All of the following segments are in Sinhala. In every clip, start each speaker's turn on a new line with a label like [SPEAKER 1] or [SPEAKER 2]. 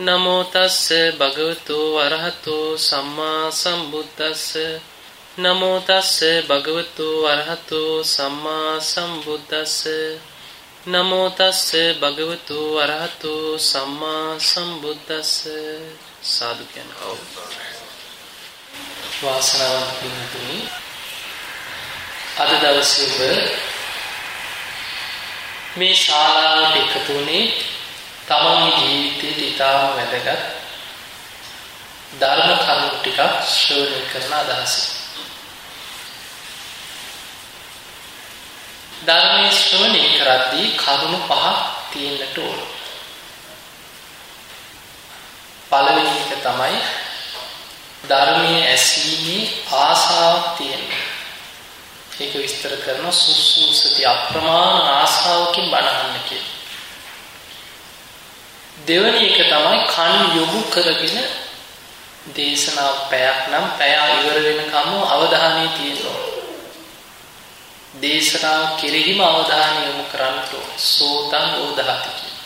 [SPEAKER 1] නමෝ තස්ස භගවතු වරහතෝ සම්මා සම්බුද්දස්ස. නමෝ තස්ස භගවතු වරහතෝ සම්මා සම්බුද්දස්ස. නමෝ තස්ස භගවතු වරහතෝ සම්මා සම්බුද්දස්ස. සාදු කියනවා. වාසනාවන්ත පින්තුනි. අද දවසේ ඔබ මේ ශාලාවට එකතු වුණේ තමන්ගේ ජීවිතයට ඉතාම වැදගත් ධර්ම කරුණු ටිකක් ශ්‍රවණය කරන අදහසින් ධර්මයේ ශ්‍රවණය කරද්දී කරුණු පහක් තියෙන්නට ඕන. පළවෙනි එක තමයි ධර්මයේ ඇසීමේ ආසාවක් තියෙනවා. ඒක විස්තර කරන සුසුසති අප්‍රමාණ ආසාවකින් බණහන්න කියලා. දෙවැනි එක තමයි කන් යොමු කරගෙන දේශනාව පැයක් නම් පැය ඉවර වෙනකම් අවධානය තියෙනවා. දේශනාව කෙරෙහිම අවධානය යොමු කරන්න ඕන. සෝතං ඕදහති කියන.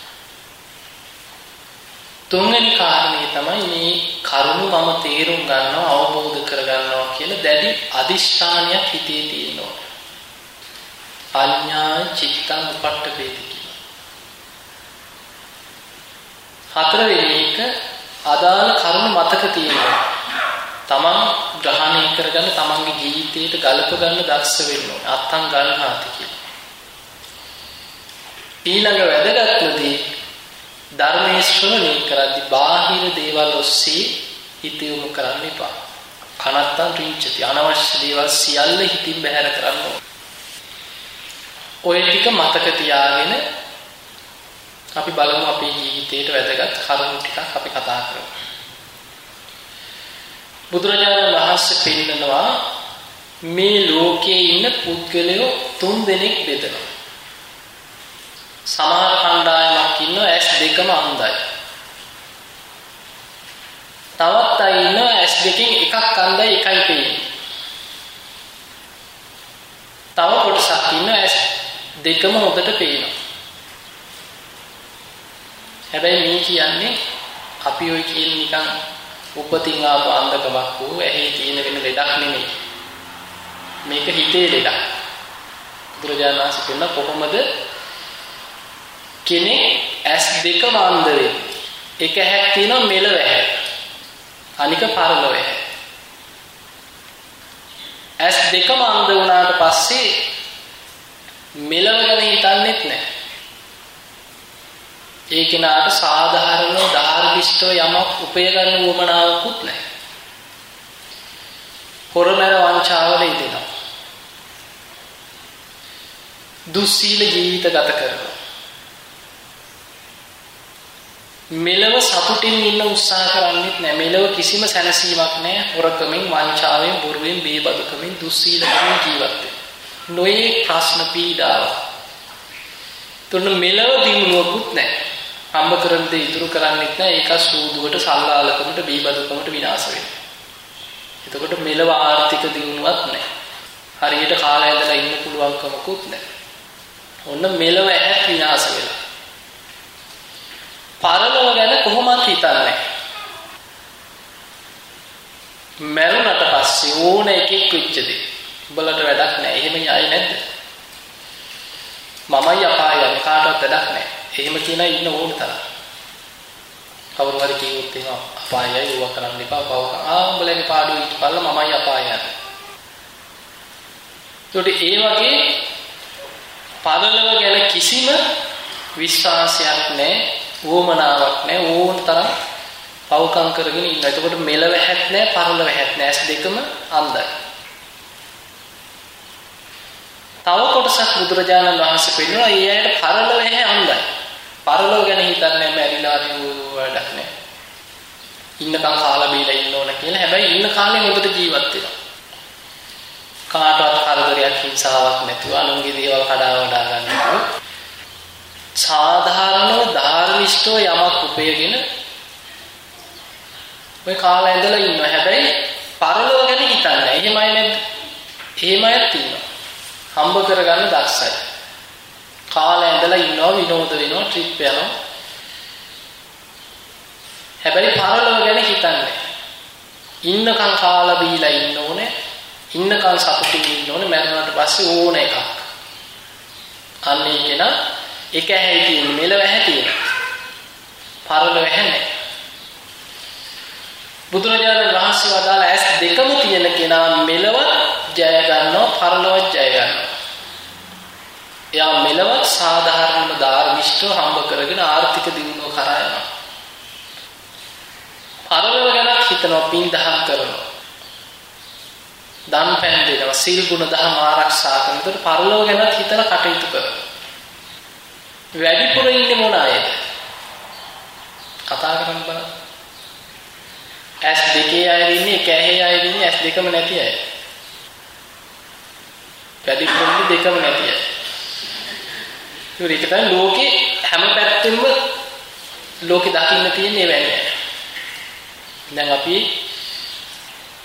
[SPEAKER 1] තුන්වෙනි කාරණේ තමයි මේ කරුණ මම තේරුම් ගන්නවා අවබෝධ කරගන්නවා කියලා දැඩි අදිෂ්ඨානයක් හිතේ තියෙනවා. අඤ්ඤා චිත්තං උපට්ඨපේති කියන. හතරවෙනි එක අදාළ කරුණ මතක තියෙනවා. තමන් ග්‍රහණය කරගන්න තමන්ගේ ජීවිතයට ගලප ගන්න දක්ෂ වෙන්න ඕනේ. අත්තං ගන්නාති කියලා. ඊළඟ වැදගත්මදී ධර්මයේ ශ්‍රවණය කරද්දී බාහිර දේවල් ඔස්සේ හිත යොමු කරන්න එපා. කනත්තන් රිංචති අනවශ්‍ය දේවල් සියල්ල හිතින් බැහැර කරන්න ඕනේ. ඔය ටික මතක තියාගෙන අපි බලමු අපේ ජීවිතේට වැදගත් කරුණු ටිකක් අපි කතා කරමු. බුදුරජාණන් වහන්සේ පෙන්නනවා මේ ලෝකයේ ඉන්න පුද්ගලයෝ තුන් දෙනෙක් බෙදෙනවා. සමහර කණ්ඩායමක් ඉන්නවා ඇස් දෙකම අන්ධයි. තවත් අය ඉන්නවා ඇස් දෙකෙන් එකක් අන්ධයි එකයි පේන්නේ. තව කොටසක් ඉන්නවා ඇස් දෙකම හොඳට පේනවා. හැබැයි මේ කියන්නේ අපි ඔය කියන නිකන් උපතින් ආපු අන්ධකමක් වූ ඇහි තියෙන වෙන ලෙඩක් නෙමෙයි. මේක හිතේ ලෙඩක්. බුදුරජාණන් වහන්සේ කියන කොහොමද කෙනෙක් ඇස් දෙකම අන්ධ වෙන්නේ? එක ඇහක් තියෙනවා මෙලව ඇහැ. අනික පරලොව ඇහැ. ඇස් දෙකම අන්ධ වුණාට පස්සේ මෙලව ගැන හිතන්නෙත් නැහැ. ඒ කෙනාට සාධාරණව ධාර්මිෂ්ඨව යමක් උපය ගන්න උවමනාවකුත් නැහැ. හොරමර වංචාවල ඉදෙනවා. දුස්සීල ජීවිත ගත කරනවා. මෙලව සතුටින් ඉන්න උත්සාහ කරන්නේත් නැහැ. මෙලව කිසිම සැනසීමක් නැහැ. හොරකමින්, වංචාවෙන්, බොරුවෙන්, බේබදුකමින්, දුස්සීලකමින් ජීවත් නොයේ ප්‍රශ්න පීඩාව. තුන මෙලව දිනුවකුත් නැහැ. හම්බ කරන දේ ඉතුරු කරන්නේත් නැහැ. ඒක සූදුවට, සල්ලාලකමට, බීබදුකමට විනාශ වෙනවා. එතකොට මෙලව ආර්ථික දිනුවක් නැහැ. හරියට කාලය ඇදලා ඉන්න පුළුවන්කමකුත් නැහැ. ඔන්න මෙලව ඇහත් විනාශ වෙලා. පරලොව ගැන කොහොමත් හිතන්නේ මැරුණට පස්සේ ඕන එකෙක් වෙච්ච දේ උඹලට වැඩක් නැහැ. එහෙම න්යාය නැද්ද? මමයි අපාය යන්නේ කාටවත් වැඩක් නැහැ. එහෙම කියන ඉන්න ඕන තරම්. කවුරු හරි කිව්වොත් එහෙම අපායයි ඒව කරන්න එපා. පව ආ උඹලගේ පාඩුව ඊට පල්ල මමයි අපාය යන්නේ. ඒකට ඒ වගේ පරලොව ගැන කිසිම විශ්වාසයක් නැහැ. වොමනාවක් නැහැ ඕන තරම් පවකම් කරගෙන ඉන්න. එතකොට මෙලව හැත් නැහැ, පරලව හැත් නැහැ. ඇස් දෙකම අන්ධයි. තව කොටසක් බුදුරජාණන් වහන්සේ පෙන්නනවා ඒ අයට පරලව නැහැ අන්ධයි. පරලව ගැන හිතන්නේ මැරිලා වැඩක් නැහැ. ඉන්නකම් කාලා බීලා ඉන්න ඕන කියලා. හැබැයි ඉන්න කාලේ හොඳට ජීවත් වෙනවා. කාටවත් කරදරයක් හිංසාවක් නැතුව අනුන්ගේ දේවල් කඩා වඩා ගන්න නැතුව සාධාරණව ධාර්මිෂ්ඨව යමක් උපයගෙන ඔය කාලය ඇඳලා ඉන්නවා. හැබැයි පරලොව ගැන හිතන්නේ. එහෙම අය නැද්ද? එහෙම අයත් ඉන්නවා. හම්බ කරගන්න දක්ෂයි. කාලය ඇඳලා ඉන්නවා විනෝද වෙනවා ට්‍රිප් යනවා. හැබැයි පරලොව ගැන හිතන්නේ. ඉන්නකම් කාලා බීලා ඉන්න ඕනේ. ඉන්නකම් සතුටින් ඉන්න ඕනේ. මැරුණාට පස්සේ ඕන එකක්. අන්නේ කෙනා එක ඇහැයි තියෙන මෙලව ඇහැ තියෙන. පරලොව ඇහැ නැහැ. බුදුරජාණන් වහන්සේ වදාළ ඇස් දෙකම තියෙන කෙනා මෙලව ජය ගන්නවා පරලොවත් ජය ගන්නවා. එයා මෙලවත් සාධාරණම ධාර්මිෂ්ඨව හම්බ කරගෙන ආර්ථික දියුණුව කරා යනවා. පරලොව ගැන හිතනවා පින් දහම් කරනවා. දන් පෑන් දෙනවා සීල් ගුණ දහම් ආරක්ෂා කරනකොට පරලොව ගැන හිතන කටයුතු කරනවා. වැඩිපුර ඉන්නේ මොන අයද? කතා කරන්න බලන්න. ඇස් දෙකේ අය ඉන්නේ එක ඇහි අය ඉන්නේ ඇස් දෙකම නැති අය. වැඩිපුර දෙකම නැති අය. ඒක තමයි ලෝකේ හැම පැත්තෙම ලෝකෙ දකින්න තියෙන්නේ වැන්නේ. දැන් අපි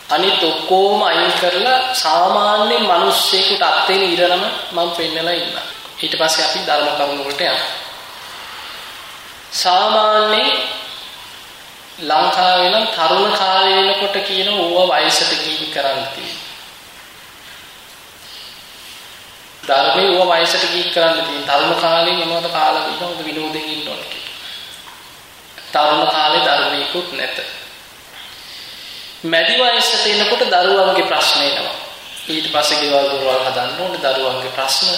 [SPEAKER 1] අනිත් ඔක්කොම අයින් කරලා සාමාන්‍ය මිනිස්සෙකුට අත්වෙන ඉරණම මම පෙන්නලා ඉන්නවා. ඊට පස්සේ අපි ධර්ම කරුණු වලට යනවා. සාමාන්‍ය ලංකාවේ නම් තරුණ කාලේ වෙනකොට කියන ඕව වයසට ගිහින් කරන්න තියෙනවා. ධර්මයේ ඌව වයසට ගිහින් කරන්න තියෙන තරුණ කාලේ මොනවද කාලා ඉන්නවද විනෝදෙන් ඉන්න ඕන කියලා. තරුණ කාලේ ධර්මයකුත් නැත. මැදි වයසට එනකොට දරුවන්ගේ ප්‍රශ්න එනවා. ඊට පස්සේ ගෙවල් දොරවල් හදන්න ඕනේ දරුවන්ගේ ප්‍රශ්න.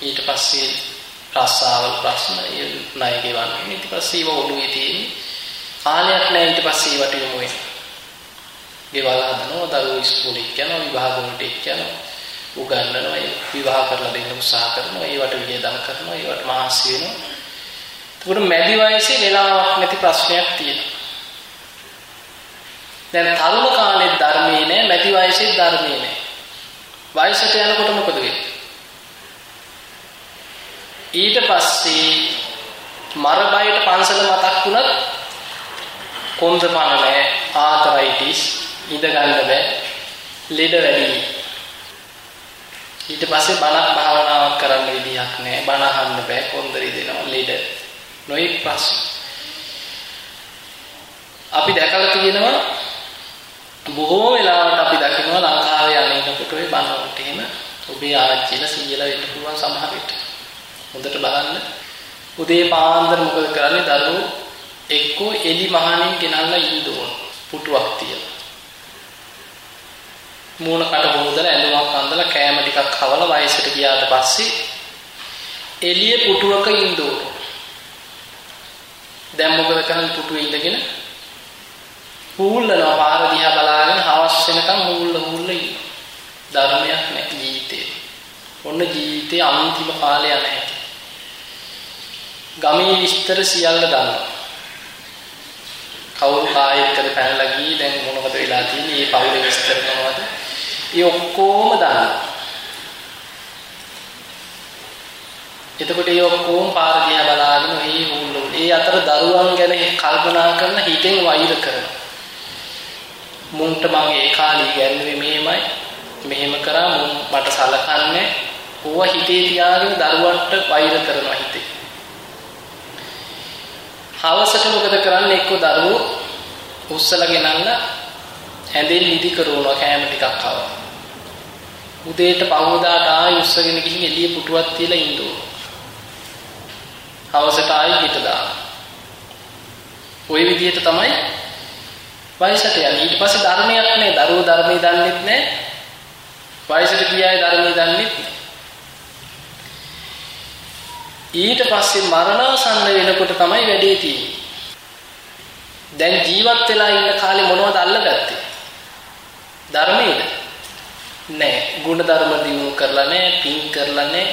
[SPEAKER 1] ඊට පස්සේ රස්සාවල් ප්‍රශ්න, ණය ගෙවන්න. ඊට පස්සේ ඒව ඔළුවේ තියෙන කාලයක් නැහැ ඊට පස්සේ ඒවට යොමු වෙනවා. ගෙවල් හදනවා දරුවෝ ඉස්කෝලේ යනවා විභාග වලට යනවා. උගන්වනවා විවාහ කරලා දෙන්න උත්සාහ කරනවා ඒවට වියදම් කරනවා ඒවට මහන්සි වෙනවා. එතකොට මැදි වයසේ වෙලාවක් නැති ප්‍රශ්නයක් තියෙනවා. දැන් තරුණ කාලේ ධර්මයේ නෑ මැදි වයසේ ධර්මයේ නෑ. වයසට යනකොට මොකද වෙන්නේ? ඊට පස්සේ මර බයට පන්සල මතක් වුණත් කොන්ද පන නෑ ආතරයිටිස් ඉඳ ගන්න බෑ ලෙඩ වැඩි. ඊට පස්සේ බණක් භාවනාවක් කරන්න විදිහක් නැහැ. බණ අහන්න බෑ. කොන්දරි දෙනවා ලෙඩ. නොයෙක් ප්‍රශ්න. අපි දැකලා තියෙනවා බොහෝ වෙලාවට අපි දකිනවා ලංකාවේ අනේනකොට ඔය බණවලට එහෙම ඔබේ ආච්චිලා සීයලා වෙන්න පුළුවන් සමහර විට. හොඳට බලන්න. උදේ පාන්දර මොකද කරන්නේ? දරුවෝ එක්කෝ එලි මහණෙන් ගෙනල්ලා ඉන්න ඕන. පුටුවක් තියලා. මූණ කට හොදලා ඇඳුමක් අඳලා කෑම ටිකක් කවලා වයසට ගියාට පස්සේ එළිය පුටුවක ඉන්න ඕන. දැන් මොකද කරන්නේ පුටුවේ ඉඳගෙන හූල්ලනවා පාර දිහා බලාගෙන හවස් වෙනකම් හූල්ල හූල්ල ඉන්න. ධර්මයක් නැහැ ජීවිතේ. ඔන්න ජීවිතේ අන්තිම කාලය නැහැ. ගමේ විස්තර සියල්ල දන්නවා. කවුරු කායෙක්ද පැනලා ගියේ දැන් මොනවද වෙලා තියෙන්නේ? මේ පවුලේ විස්තර මොනවද? ඒ ඔක්කොම දානවා. එතකොට ඒ ඔක්කොම පාර දිහා බලාගෙන ඒ හුල්ලුන්. ඒ අතර දරුවන් ගැන කල්පනා කරන හිතෙන් වෛර කරනවා. මුන්ට මම ඒ කාලේ ඉගෙනුවේ මෙහෙමයි. මෙහෙම කරා මුන් මට සලකන්නේ. ඕව හිතේ තියාගෙන දරුවන්ට වෛර කරනවා හිතේ. හවසට මොකද කරන්නේ එක්ක දරුවෝ උස්සලා ගෙනල්ලා ඇඳෙන් නිදි කරවනවා කෑම ටිකක් කවලා. උදේට පහවදාට ආයෙ උස්සගෙන ගිහින් එළිය පුටුවක් තියලා ඉන්න ඕන. හවසට ආයෙ හිට දාන. ওই විදිහට තමයි වයසට යන්නේ. ඊට පස්සේ ධර්මයක් නැහැ. දරුවෝ ධර්මයේ දන්නෙත් නැහැ. වයසට ගිය අය ධර්මයේ දන්නෙත් නැහැ. ඊට පස්සේ මරණාසන්න වෙනකොට තමයි වැඩේ තියෙන්නේ. දැන් ජීවත් වෙලා ඉන්න කාලේ මොනවද අල්ලගත්තේ? ධර්මයේද? නෑ. ගුණ ධර්ම දිනු කරලා නෑ, පින් කරලා නෑ,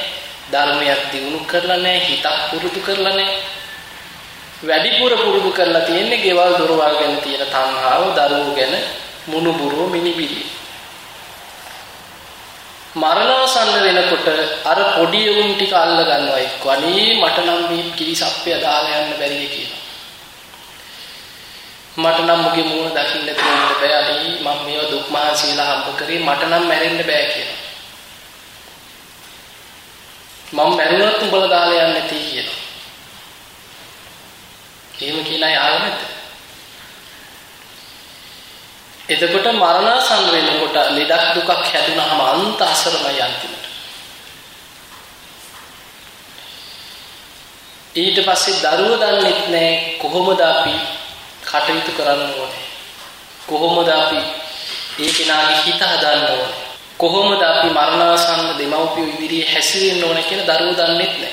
[SPEAKER 1] ධර්මයක් දිනු කරලා නෑ, හිතක් පුරුදු කරලා නෑ. වැඩිපුර පුරුදු කරලා තියෙන්නේ ගෙවල් දොරවල් ගැන තියෙන තණ්හාව, දරුවෝ ගැන මුණුබුරු මිනිබිරි. මරණාසන්න වෙනකොට අර පොඩි උන් ටික අල්ල ගන්නවා එක්ක. අනේ මට නම් මේ කිරිසප්පය දාලා යන්න බැරිද කියලා. මට නම් මුගේ මූණ දකින්න දෙන්න බෑ අනේ මම මේව දුක් මහන්සියලා හම්බ කරේ මට නම් මැරෙන්න බෑ කියලා. මම මැරුණොත් උඹලා දාලා යන්නේ නැති කියලා. එහෙම කියන අය ආව නැද්ද? එතකොට මරණාසන්න වෙනකොට ලෙඩක් දුකක් හැදුනහම අන්ත අසරණයි අන්තිමට. ඊට පස්සේ දරුවෝ දන්නෙත් නැහැ කොහොමද අපි කටයුතු කරන්න ඕනේ. කොහොමද අපි ඒ කෙනාගේ හිත හදන්න ඕනේ. කොහොමද අපි මරණාසන්න දෙමව්පියෝ ඉදිරියේ හැසිරෙන්න ඕනේ කියලා දරුවෝ දන්නෙත් නැහැ.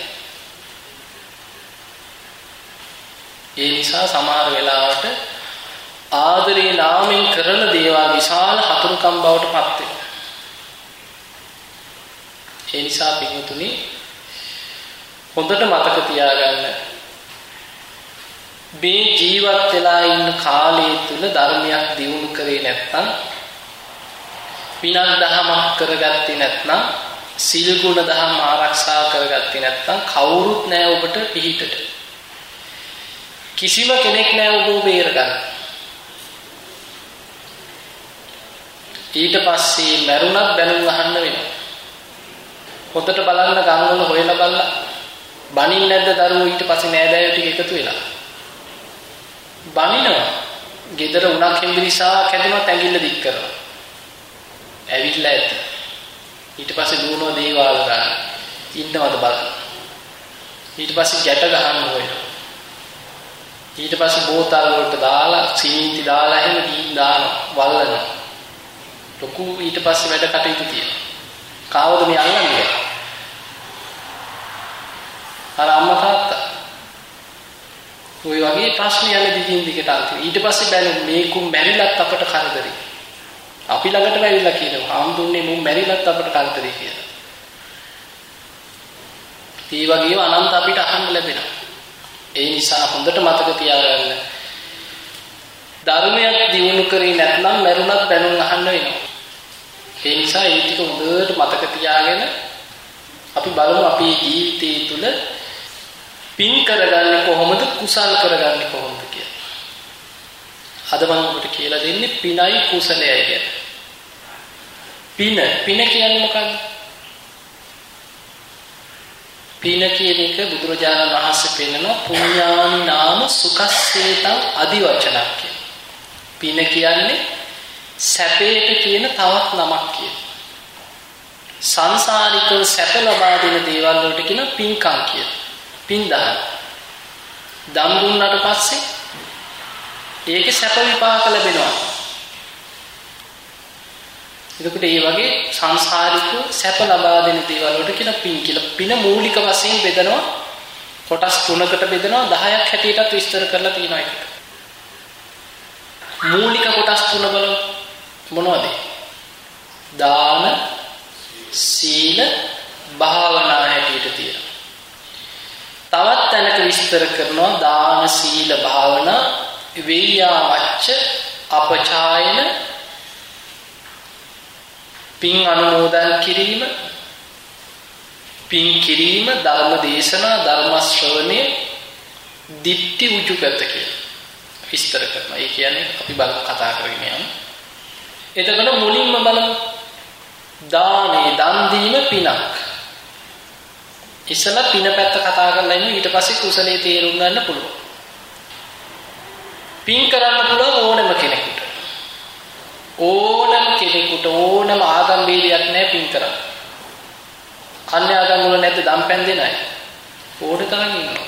[SPEAKER 1] ඒ නිසා සමහර වෙලාවට ආදරේ නාමෙන් කරන දේවල් විශාල හතුරුකම් බවට පත් වෙනවා. ඒ නිසා පින්තුනි හොඳට මතක තියාගන්න මේ ජීවත් වෙලා ඉන්න කාලය තුල ධර්මයක් දියුණු කරේ නැත්නම් පිනක් දහමක් කරගත්තේ නැත්නම් සිල් ගුණ දහම් ආරක්ෂා කරගත්තේ නැත්නම් කවුරුත් නැහැ ඔබට පිහිටට කිසිම කෙනෙක් නැහැ ඔබව බේරගන්න ඊට පස්සේ මරුණත් බැනුම් අහන්න වෙනවා. හොඳට බලන්න ගම්වල හොයලා බලලා බනින්න නැද්ද දරුවෝ ඊට පස්සේ නෑදෑයෝ ටික එකතු වෙලා. බනිනවා. ගෙදර උණක් හෙම්බිරිසාවක් හැදෙනවා ඇඟිල්ල දික් කරනවා. ඇවිල්ලා ඇත. ඊට පස්සේ දුවනවා දේවාල ගන්න. ඉන්නවද බලන්න. ඊට පස්සේ ගැට ගහන්න හොයනවා. ඊට පස්සේ බෝතල් වලට දාලා සීනි දාලා එහෙම දීන් දානවා වල්ලනවා. ලොකු ඊට පස්සේ වැඩ කටයුතු තියෙනවා. කාවද මේ අල්ලන්නේ? අර අම්මා තාත්තා. ওই වගේ ප්‍රශ්න යන දිගින් දිගට අන්තිම. ඊට පස්සේ බැලු මේකුම් මැරිලත් අපට කරදරේ. අපි ළඟට ඇවිල්ලා කියනවා හාමුදුරනේ මුන් මැරිලත් අපට කරදරේ කියලා. ඒ වගේම අනන්ත අපිට අහන්න ලැබෙනවා. ඒ නිසා හොඳට මතක තියාගන්න. ධර්මයක් දිනු කරේ නැත්නම් මරුණත් බැනුම් අහන්න වෙනවා. ඒ නිසා ඒ ටික හොඳට මතක තියාගෙන අපි බලමු අපේ ජීවිතය තුළ පින් කරගන්නේ කොහොමද කුසල් කරගන්නේ කොහොමද කියලා. අද මම ඔබට කියලා දෙන්නේ පිනයි කුසලයයි ගැන. පින පින කියන්නේ මොකක්ද? පින කියන එක බුදුරජාණන් වහන්සේ පෙන්නන පුඤ්ඤානි නාම සුඛස්සේතං আদি වචනක් කියන. පින කියන්නේ සැපේට කියන තවත් නමක් කියන. සංසාරිකව සැප ලබා දෙන දේවල් වලට කියන පින්කම් කියන. පින් දහන. දම් දුන්නාට පස්සේ ඒකේ සැප විපාක ලැබෙනවා. එතකොට මේ වගේ සංසාරිකව සැප ලබා දෙන දේවල් වලට කියන පින් කියලා. පින මූලික වශයෙන් බෙදනවා කොටස් තුනකට බෙදනවා 10ක් හැටියටත් විස්තර කරලා තියෙනවා එකට. මූලික කොටස් තුන බලමු. මොනවද? දාන සීල භාවනා හැටියට තියෙනවා. තවත් තැනක විස්තර කරනවා දාන සීල භාවනා වේයා වච්ච අපචායන පින් අනුමෝදන් කිරීම පින් කිරීම ධර්ම දේශනා ධර්ම ශ්‍රවණය දිට්ටි උජුගත කියලා විස්තර කරනවා. ඒ කියන්නේ අපි බලමු කතා කරගෙන යමු. එතකොට මුලින්ම බලමු දානේ දන් දීම පිනක්. ඉස්සලා පින පැත්ත කතා කරලා ඉන්න ඊට පස්සේ කුසලයේ තේරුම් ගන්න පුළුවන්. පින් කරන්න පුළුවන් ඕනම කෙනෙකුට. ඕනම කෙනෙකුට ඕනම ආගම් ભેදයක් නැහැ පින් කරන්න. අන්‍ය ආගම් වල නැද්ද දම්පැන් දෙන අය? ඕන තරම් ඉන්නවා.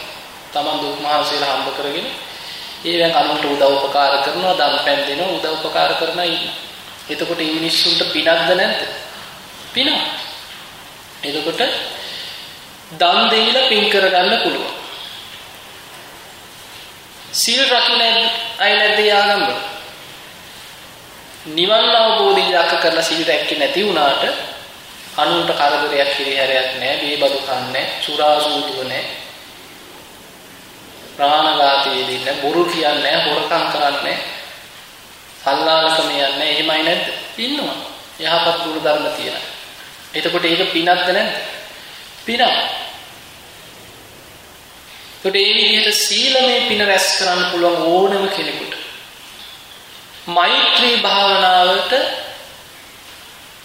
[SPEAKER 1] Taman දුක් මහන්සියලා හම්බ කරගෙන ඒවෙන් අනුන්ට උදව් උපකාර කරනවා දම්පැන් දෙනවා උදව් උපකාර කරනවා ඉන්නවා. එතකොට මේ මිනිස්සුන්ට පිනක්ද නැද්ද? පිනක්. එතකොට දන් දෙයිලා පින් කරගන්න පුළුවන්. සීල් රකින්න අය නැද්ද යාගම්බ? නිවන් අවබෝධය දක්ක කරලා සීල් රැක්කේ නැති වුණාට අනුන්ට කරදරයක් කිරිහැරයක් නැහැ, බේබදු කන්නේ, සුරාසූදුව නැහැ. ප්‍රාණඝාතයේ දෙන්න බොරු කියන්නේ නැහැ, හොරකම් කරන්නේ නැහැ. සල්ලාලකම යන්නේ එහෙමයි නැද්ද? ඉන්නවා. යහපත් ගුණ ධර්ම තියෙනවා. එතකොට ඒක පිනක්ද නැද්ද? පිනක්. ඒකට ඒ විදිහට සීලමය පින රැස් කරන්න පුළුවන් ඕනම කෙනෙකුට. මෛත්‍රී භාවනාවට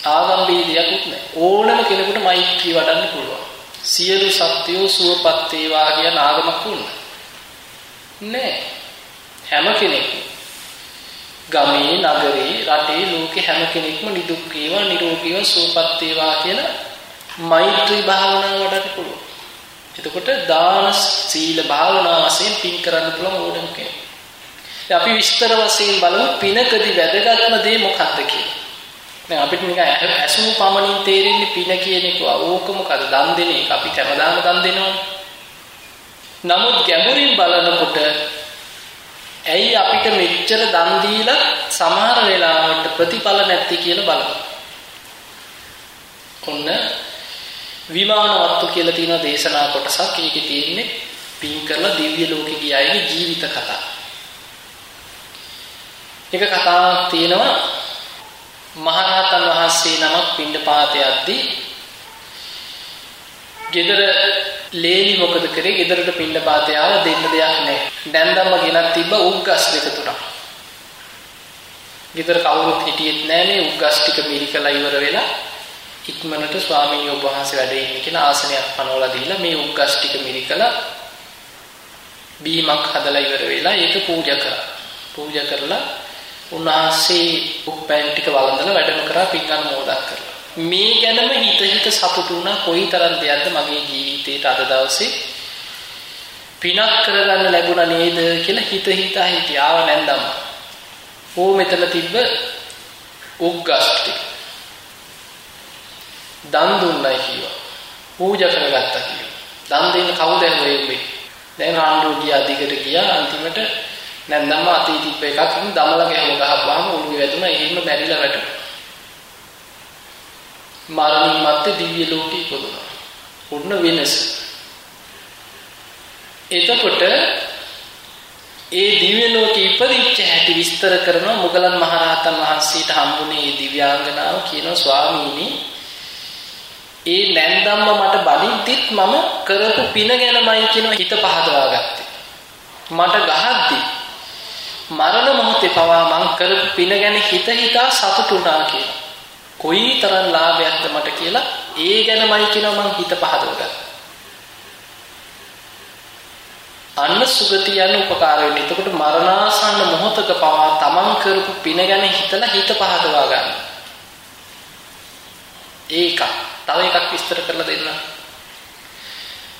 [SPEAKER 1] ආගම් බීදියක්වත් නැහැ. ඕනම කෙනෙකුට මෛත්‍රී වඩන්න පුළුවන්. සියලු සත්වයෝ සුවපත් වේවා කියන ආගමක් උන්නේ. නෑ. හැම කෙනෙක්ම ගමේ නගරේ රටේ ලෝකේ හැම කෙනෙක්ම නිදුක් වේවා නිරෝගීව සුවපත් වේවා කියලා මෛත්‍රී භාවනාව වඩන්න පුළුවන්. එතකොට දාන සීල භාවනා වශයෙන් පින් කරන්න පුළුවන් ඕනම කෙනෙක්. අපි විස්තර වශයෙන් බලමු පිනකදී වැදගත්ම දේ මොකක්ද කියලා. දැන් අපිට නිකන් ඇසුණු පමණින් තේරෙන්නේ පින කියන එක ඕක මොකද දන් දෙන එක අපි හැමදාම දන් දෙනවනේ. නමුත් ගැඹුරින් බලනකොට ඇයි අපිට මෙච්චර දන් දීලා සමහර වෙලාවට ප්‍රතිඵල නැති කියලා බලමු. ඔන්න විමානවත්තු කියලා තියෙන දේශනා කොටසක් ඒකේ තියෙන්නේ පින් කරලා දිව්‍ය ලෝකෙ ගිය අයගේ ජීවිත කතා. එක කතාවක් තියෙනවා මහරහතන් වහන්සේ නමක් පිණ්ඩපාත යද්දී ගෙදර ලේලි මොකද කරේ ගෙදරට පිණ්ඩපාත යාව දෙන්න දෙයක් නැහැ. දැන්දම්ම ගෙනත් තිබ්බ උග්ගස් දෙක තුනක්. ගෙදර කවුරුත් හිටියෙත් නැහැ මේ උග්ගස් ටික මිරිකලා ඉවර වෙලා ඉක්මනට ස්වාමීන් වහන්සේ වැඩ ඉන්නේ කියලා ආසනයක් පනවලා දීලා මේ උග්ගස් ටික මිරිකලා බීමක් හදලා ඉවර වෙලා ඒක පූජා කරා. පූජා කරලා උන්වහන්සේ උප්පැන් ටික වළඳලා වැඩම කරා පින් අනුමෝදන් කරලා. මේ ගැනම හිත හිත සතුටු වුණා කොයිතරම් දෙයක්ද මගේ ජීවිතේට අද දවසේ පිනක් කරගන්න ලැබුණා නේද කියලා හිත හිතා හිටියාව නැන්දම. ඕ මෙතන තිබ්බ උග්ගස් ටික. දන් දුන්නයි කිව්වා. පූජා කරගත්තා කිව්වා. දන් දෙන්න කවුද වෙන්නේ? දැන් රාණ්ඩු ගියා දිගට ගියා අන්තිමට නැන්දම්ම අතී තිබ්බ එකක් දමල ගැහුව ගහපුවාම ඔළුවේ වැදුනා එහෙම මැරිලා වැටුණා. මරණින් මත්තේ දිව්‍ය ලෝකෙ ඉපදුණා. උන්න වෙනස. එතකොට ඒ දිව්‍ය ලෝකෙ ඉපදිච්ච හැටි විස්තර කරන මුගලන් මහරහතන් වහන්සේට හම්බුනේ මේ දිව්‍යාංගනාව කියනවා ස්වාමීනි ඒ නැන්දම්ම මට බලිද්දිත් මම කරපු පින ගැනමයි කියන හිත පහදවා ගත්තේ. මට ගහද්දි මරණ මොහොතේ පවා මං කරපු පින ගැන හිත හිතා සතුටුනා කියලා. කොයි තරම් ලාභයක්ද මට කියලා ඒ ගැනමයි කියනවා මං හිත පහදවගත්තා. අන්න සුගතිය යන උපකාර වෙන්නේ. එතකොට මරණාසන්න මොහොතක පවා තමන් කරපු පින ගැන හිතලා හිත පහදවා ගන්න. ඒක තව එකක් විස්තර කරලා දෙන්න.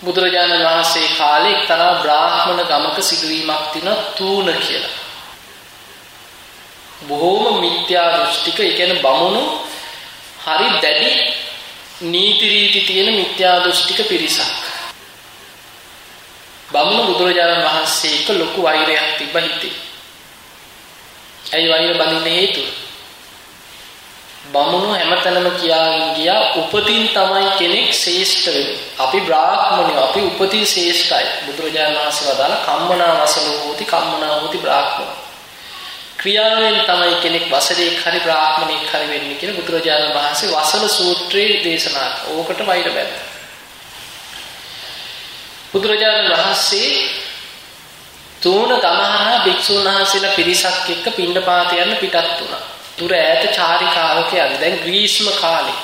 [SPEAKER 1] බුදුරජාණන් වහන්සේ කාලේ එක්තරා බ්‍රාහ්මණ ගමක සිදුවීමක් තින තූන කියලා. බොහෝම මිත්‍යා දෘෂ්ටික ඒ කියන්නේ බමුණු හරි දැඩි නීති රීති තියෙන මිත්‍යා දෘෂ්ටික පිරිසක්. බමුණු බුදුරජාණන් වහන්සේ එක ලොකු වෛරයක් තිබ්බ හිතේ. ඇයි වෛර බඳින්න හේතුව? බමුණු හැමතැනම කියාගෙන ගියා උපතින් තමයි කෙනෙක් ශ්‍රේෂ්ඨ වෙන්නේ. අපි බ්‍රාහ්මණයෝ අපි උපතින් ශ්‍රේෂ්ඨයි. බුදුරජාණන් වහන්සේ වදාලා කම්මනා වසලෝ හෝති කම්මනා හෝති බ්‍රාහ්මණ. ක්‍රියාවෙන් තමයි කෙනෙක් වසලෙක් හරි බ්‍රාහ්මණෙක් හරි වෙන්නේ කියලා බුදුරජාණන් වහන්සේ වසල සූත්‍රයේ දේශනා කළා. ඕකට වෛර බැඳ. බුදුරජාණන් වහන්සේ තුන ගමහරහා භික්ෂුන් වහන්සේලා පිරිසක් එක්ක පිණ්ඩපාත යන්න පිටත් වුණා. දුර ඈත චාරිකාවක යන්නේ. දැන් ග්‍රීස්ම කාලේ.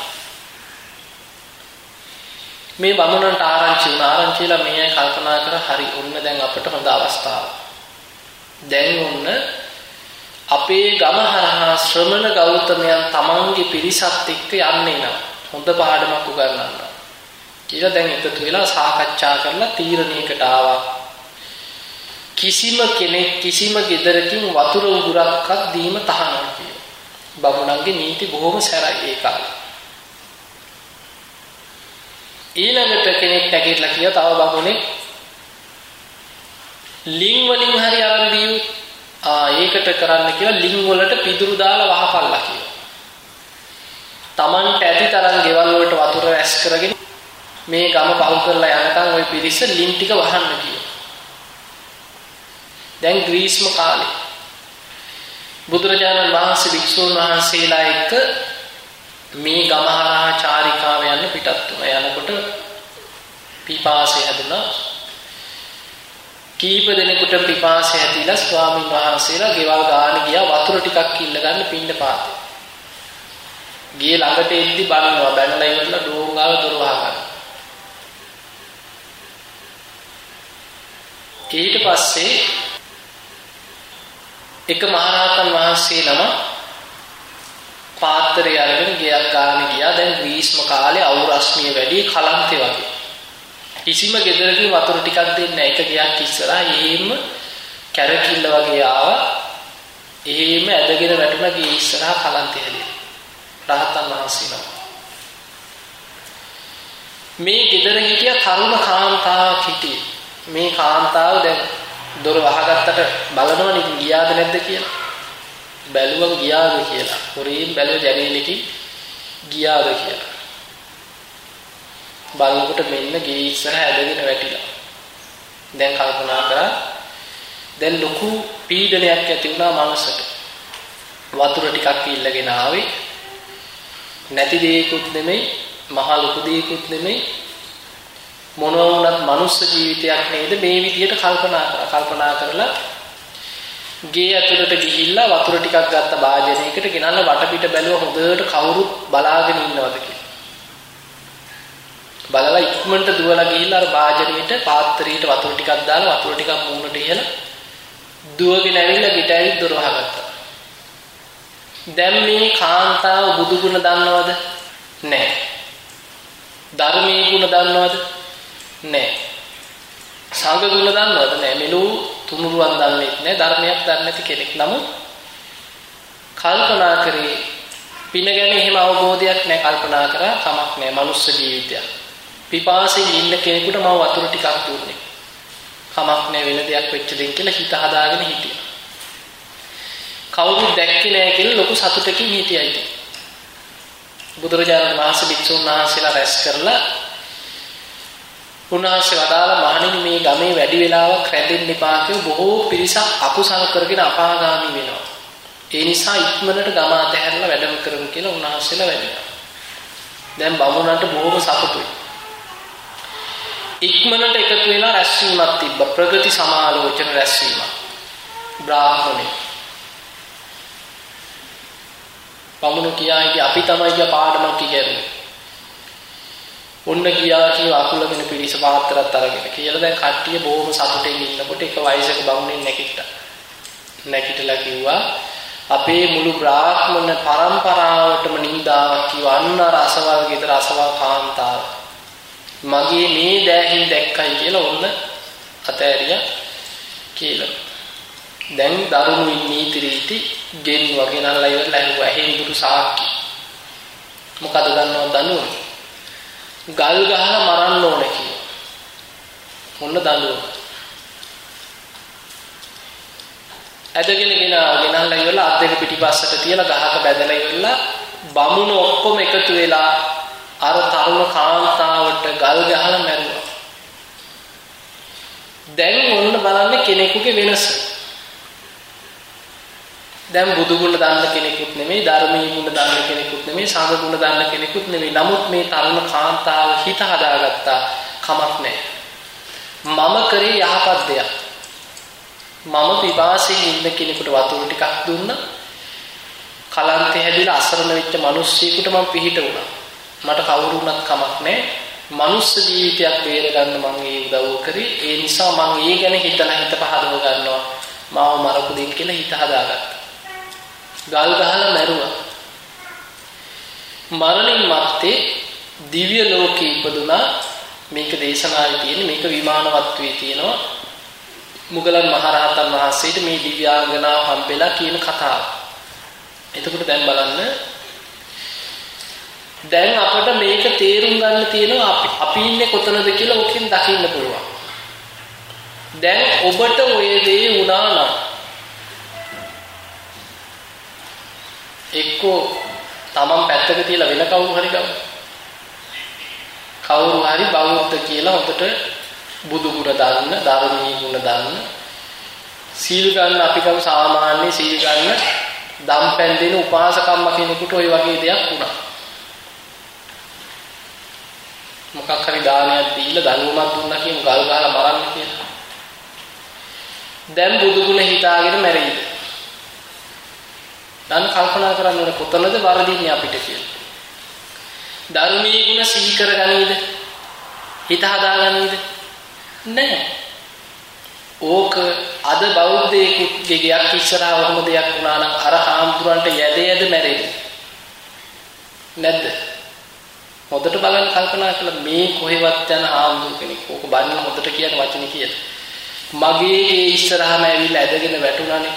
[SPEAKER 1] මේ බමුණන්ට ආරංචි වුණා. ආරංචිලා මේ කල්පනා කර හරි ඔන්න දැන් අපිට හොඳ අවස්ථාවක්. දැන් ඔන්න අපේ ගම හරහා ශ්‍රමණ ගෞතමයන් තමන්ගේ පිරිසත් එක්ක යන්නේ නම් හොඳ පාඩමක් උගන්වන්න. කියලා දැන් එකතු වෙලා සාකච්ඡා කරලා තීරණයකට ආවා. කිසිම කෙනෙක් කිසිම ගෙදරකින් වතුර උගුරක්වත් දීම තහනම් කියලා. බමුණන්ගේ නීති බොහොම සැරයි ඒ කාලේ. ඊළඟට කෙනෙක් නැගිටලා කිය තව බමුණෙක් ලිං වලින් හරි අරන් දීයු ආ ඒකට කරන්න කියලා ලිං වලට පිදුරු දාලා වහපල්ලා කියලා. Tamanට ඇති තරම් ගෙවල් වලට වතුර රැස් කරගෙන මේ ගම පහු කරලා යනකම් ওই පිරිස ලිං ටික වහන්න කියලා. දැන් ග්‍රීස්ම කාලේ බුදුරජාණන් වහන්සේ වික්ෂුන් වහන්සේලා එක්ක මේ ගමහරහා චාරිකාව යන්න පිටත් වුණා. යනකොට පිපාසය හැදුනා. කීප දෙනෙකුට පිපාසය ඇතිලා ස්වාමීන් වහන්සේලා ගෙවල් ගාන ගියා වතුර ටිකක් ඉල්ල ගන්න පින්න පාතේ. ගියේ ළඟට එද්දි බලනවා බැනලා ඉවරලා ඩෝංගාව දොර වහගන්න. ඊට පස්සේ එක මහරහතන් වහන්සේ වහන්සේ නම පාත්‍රය අරගෙන ගියක් ගානේ ගියා. දැන් ග්‍රීස්ම කාලේ අවු රශ්මිය වැඩි කලන්තේ වගේ. කිසිම ගෙදරකින් වතුර ටිකක් දෙන්නේ නැහැ. එක ගියක් ඉස්සරහා එහෙම කැරකිල්ල වගේ ආවා. එහෙම ඇදගෙන වැටුණා ගියේ ඉස්සරහා කලන්තේ හැදේ. රහතන් වහන්සේ නම. මේ ගෙදර හිටිය තරුණ කාන්තාවක් හිටියේ. මේ කාන්තාව දැන් දොර වහගත්තට බලනවනේ ගියාද නැද්ද කියලා. බැලුවම ගියාද කියලා. හොරේන් බැලුව ජනේලෙකින් ගියාද කියලා. බලනකොට මෙන්න ගේ ඉස්සරහ ඇදගෙන වැටිලා. දැන් කල්පනා කරා දැන් ලොකු පීඩනයක් ඇති වුණා මනසට. වතුර ටිකක් ඉල්ලගෙන ආවේ. නැති දෙයක්ුත් නෙමෙයි, මහා ලොකු දෙයක්ුත් නෙමෙයි. මොනවා වුණත් මනුස්ස ජීවිතයක් නේද මේ විදිහට කල්පනා කරා. කල්පනා කරලා ගේ ඇතුළට ගිහිල්ලා වතුර ටිකක් ගත්ත භාජනයකට ගෙනල්ලා වටපිට බැලුවා හොඳට කවුරුත් බලාගෙන ඉන්නවද කියලා. බලලා ඉක්මනට දුවලා ගිහිල්ලා අර භාජනයේට පාත්‍රයට වතුර ටිකක් දාලා වතුර ටිකක් මූණට ඉහලා දුවගෙන ඇවිල්ලා ගිට ඇවිත් දොර වහගත්තා. දැන් මේ කාන්තාව බුදු ගුණ දන්නවද? නැහැ. ධර්මයේ ගුණ දන්නවද? නැහැ. සංඝ ගුණ දන්නවද? නැහැ. මෙලෝ තුනුරුවන් දන්නේ නැහැ. ධර්මයක් දන්නේ නැති කෙනෙක්. නමුත් කල්පනා කරේ පින ගැන එහෙම අවබෝධයක් නැහැ කල්පනා කරා කමක් නැහැ. මනුස්ස ජීවිතයක්. පිපාසයෙන් ඉන්න කෙනෙකුට මම වතුර ටිකක් දුන්නේ. කමක් නැහැ වෙන දෙයක් වෙච්ච දෙයක් කියලා හිත හදාගෙන හිටියා. කවුරුත් දැක්කේ නැහැ කියලා ලොකු සතුටකින් හිටියා ඉතින්. බුදුරජාණන් වහන්සේ භික්ෂුන් වහන්සේලා රැස් කරලා උන්වහන්සේ වදාළ මහණෙනි මේ ගමේ වැඩි වෙලාවක් රැඳෙන්න එපා කියලා බොහෝ පිරිසක් අකුසල් කරගෙන අපාගාමී වෙනවා. ඒ නිසා ඉක්මනට ගම අතහැරලා වැඩම කරමු කියලා උන්වහන්සේලා වැඩිනවා. දැන් බමුණන්ට බොහොම සතුටුයි. ඉක්මනට එකතු වෙලා රැස්වීමක් තිබ්බ ප්‍රගති සමාලෝචන රැස්වීමක්. බ්‍රාහ්මණේ. බමුණු කියා හිටිය අපි තමයි පාඩමක් ඉගෙනුනේ. ඔන්න ගියා කියලා අකුලගෙන පිරිස පාත්‍රات අරගෙන කියලා දැන් කට්ටිය බොහොම සතුටින් ඉන්නකොට එක වයසක බමුණෙන් නැගිට්ටා. නැගිටලා කිව්වා අපේ මුළු බ්‍රාහ්මණ පරම්පරාවටම නින්දාවක් කිව්වා අන්න රසවල් ගෙදර රසවල් කාන්තාව. මගේ මේ දෑහින් දැක්කයි කියලා ඔන්න අතෑරියා කියලා. දැන් දරුණු නීති රීති ගෙන්නවා ගෙනල්ලා ඉවරලා ඇහුවා එහෙන් දුරු සාක්කි. මොකද දන්නවද දනුවනේ? ගල් ගහලා මරන්න ඕනේ කියලා. මොන්න දඬුවම. ඇදගෙන ගෙන ගෙනල්ලා ඉවරලා අත් දෙක පිටිපස්සට තියලා ගහක බැදලා ඉවරලා බමුණ ඔක්කොම එකතු වෙලා අර තරුණ කාන්තාවට ගල් ගහලා මැරුවා. දැන් ඔන්න බලන්න කෙනෙකුගේ වෙනස. දැන් බුදු ගුණ දන්න කෙනෙකුත් නෙමෙයි ධර්මයේ ගුණ දන්න කෙනෙකුත් නෙමෙයි සංඝ ගුණ දන්න කෙනෙකුත් නෙමෙයි. නමුත් මේ තරුණ කාන්තාව හිත හදාගත්තා කමක් නැහැ. මම කරේ යහපත් දෙයක්. මම පිපාසයෙන් ඉන්න කෙනෙකුට වතුර ටිකක් දුන්නා. කලන්තේ හැදිලා අසරණ වෙච්ච මිනිස්සෙකුට මම පිහිට වුණා. මට කවුරු වුණත් කමක් නැහැ. මනුස්ස ජීවිතයක් බේරගන්න මම ඒ උදව් කරේ. ඒ නිසා මම ඒ ගැන හිතලා හිත පහදව ගන්නවා. මාව මරපු දෙයක් කියලා හිත හදාගත්තා. ගල් ගහලා මැරුවා. මරණින් මත්තේ දිව්‍ය ලෝකේ ඉපදුනා මේක දේශනාවේ තියෙන මේක විමානවත්වයේ තියෙනවා මුගලන් මහරහතන් වහන්සේට මේ දිව්‍යාංගනාව හම්බෙලා කියන කතාව. එතකොට දැන් බලන්න දැන් අපිට මේක තේරුම් ගන්න තියෙනවා අපි අපි ඉන්නේ කොතනද කියලා ඔකෙන් දකින්න පුළුවන්. දැන් ඔබට ඔය දේ වුණා නම් එක්කෝ තමන් පැත්තක තියලා වෙන කවුරු හරි ගමු. කවුරු හරි බෞද්ධ කියලා හොඳට බුදු ගුණ දන්න, ධර්මී ගුණ දන්න, සීල් ගන්න අපි කව සාමාන්‍ය සීල් ගන්න දම්පැන් දෙන උපාසකම්ම කෙනෙකුට ওই වගේ දෙයක් වුණා. මොකක් හරි දානයක් දීලා දනුවමක් දුන්නා කියමු ගල් ගහලා මරන්න කියලා. දැන් බුදු ගුණ හිතාගෙන මැරෙයිද? දැන් කල්පනා කරන්න ඕනේ කොතනද වරදින්නේ අපිට කියලා. ධර්මයේ ගුණ සිහි කරගනීද? හිත හදාගනීද? නැහැ. ඕක අද බෞද්ධයෙකුගේ ගයක් ඉස්සරහා වහම දෙයක් වුණා නම් අර හාමුදුරන්ට යැද යැද මැරෙන්නේ නැද්ද හොඳට බලන්න කල්පනා කළා මේ කොහෙවත් යන හාමුදුර කෙනෙක් ඕක බලන්න හොඳට කියන වචනේ කියලා මගේ ගේ ඉස්සරහම ඇවිල්ලා ඇදගෙන වැටුණානේ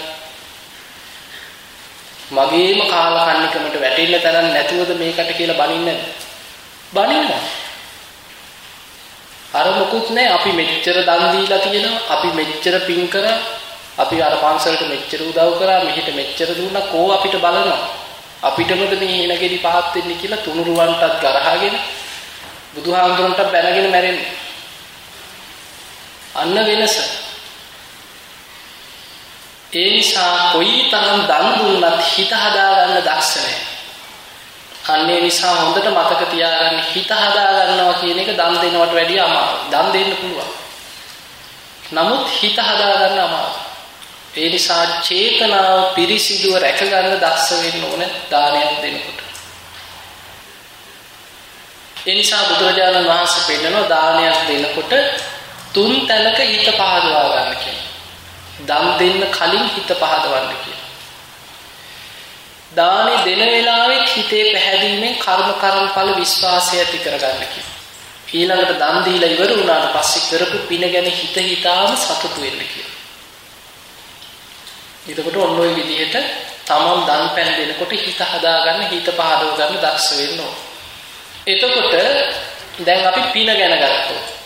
[SPEAKER 1] මගේම කාලකන්නිකමට වැටෙන්න තරම් නැතුවද මේකට කියලා බනින්නේ බනින්න. අර මොකුත් නැහැ. අපි මෙච්චර දන් දීලා තියෙනවා. අපි මෙච්චර පින් කරා. අපි අර පන්සලට මෙච්චර උදව් කරා. මෙහෙට මෙච්චර දුන්නා. කෝ අපිට බලනවා. අපිටමද මේ හිනගෙඩි පහත් වෙන්නේ කියලා තුනුරුවන්ටත් ගරහාගෙන බුදුහාමුදුරන්ට බැනගෙන මැරෙන්නේ. අන්න වෙනස. ඒ නිසා කොයි තරම් දන් දුන්නත් හිත හදාගන්න දක්ෂ නැහැ අන්නේ නිසා හොඳට මතක තියාගන්න හිත හදා ගන්නවා කියන එක දන් දෙනවට වැඩිය අමාරුයි. දන් දෙන්න පුළුවන්. නමුත් හිත හදා ගන්න අමාරුයි. ඒ නිසා චේතනාව පිරිසිදුව රැක ගන්න දක්ෂ වෙන්න ඕනේ දානයක් දෙනකොට. ඒ නිසා බුදුරජාණන් වහන්සේ පෙන්නනවා දානයක් දෙනකොට තුන් තැනක හිත පහදවා ගන්න කියලා. දන් දෙන්න කලින් හිත පහදවන්න කියලා. දානේ දෙන වෙලාවෙත් හිතේ පැහැදීමෙන් කර්ම කර්මඵල විශ්වාසය ඇති කරගන්න කියලා. ඊළඟට දන් දීලා ඉවර වුණාට පස්සේ කරපු පින ගැන හිත හිතාම සතුටු වෙන්න කියලා. එතකොට ඔන්න ඔය විදිහට තමන් දන් පැන් දෙනකොට හිත හදාගන්න හිත පහදව ගන්න දක්ෂ වෙන්න ඕන. එතකොට දැන් අපි පින ගැන ගත්තොත්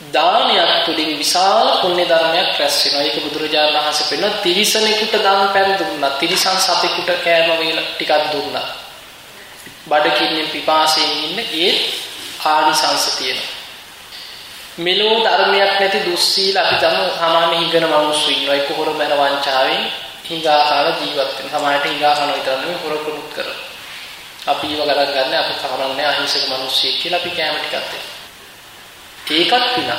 [SPEAKER 1] දානයක් තුලින් විශාල පුණ්‍ය ධර්මයක් රැස් වෙනවා. ඒක බුදුරජාණන් වහන්සේ පෙන්නන තිරිසනෙකුට දාන පැන් දුන්නා. තිරිසන් සතෙකුට කෑම වේල ටිකක් දුන්නා. බඩකින්නේ පිපාසයෙන් ඉන්න ඒ ආනිසංස තියෙනවා. මෙලෝ ධර්මයක් නැති දුස්සීල අපි තම සාමාන්‍ය හිඟන මිනිස්සු ඉන්නවා. ඒක හොර මන වංචාවෙන් හිඟා කාලා ජීවත් වෙන. සමාජයට හිඟා කරන විතර නෙවෙයි හොර කරුත් කරනවා. අපි ඒව ගණන් ගන්න අපි කමන්නේ අහිංසක මිනිස්සෙක් කියලා අපි කෑම ටිකක් දෙනවා. ඒකත් පිනක්.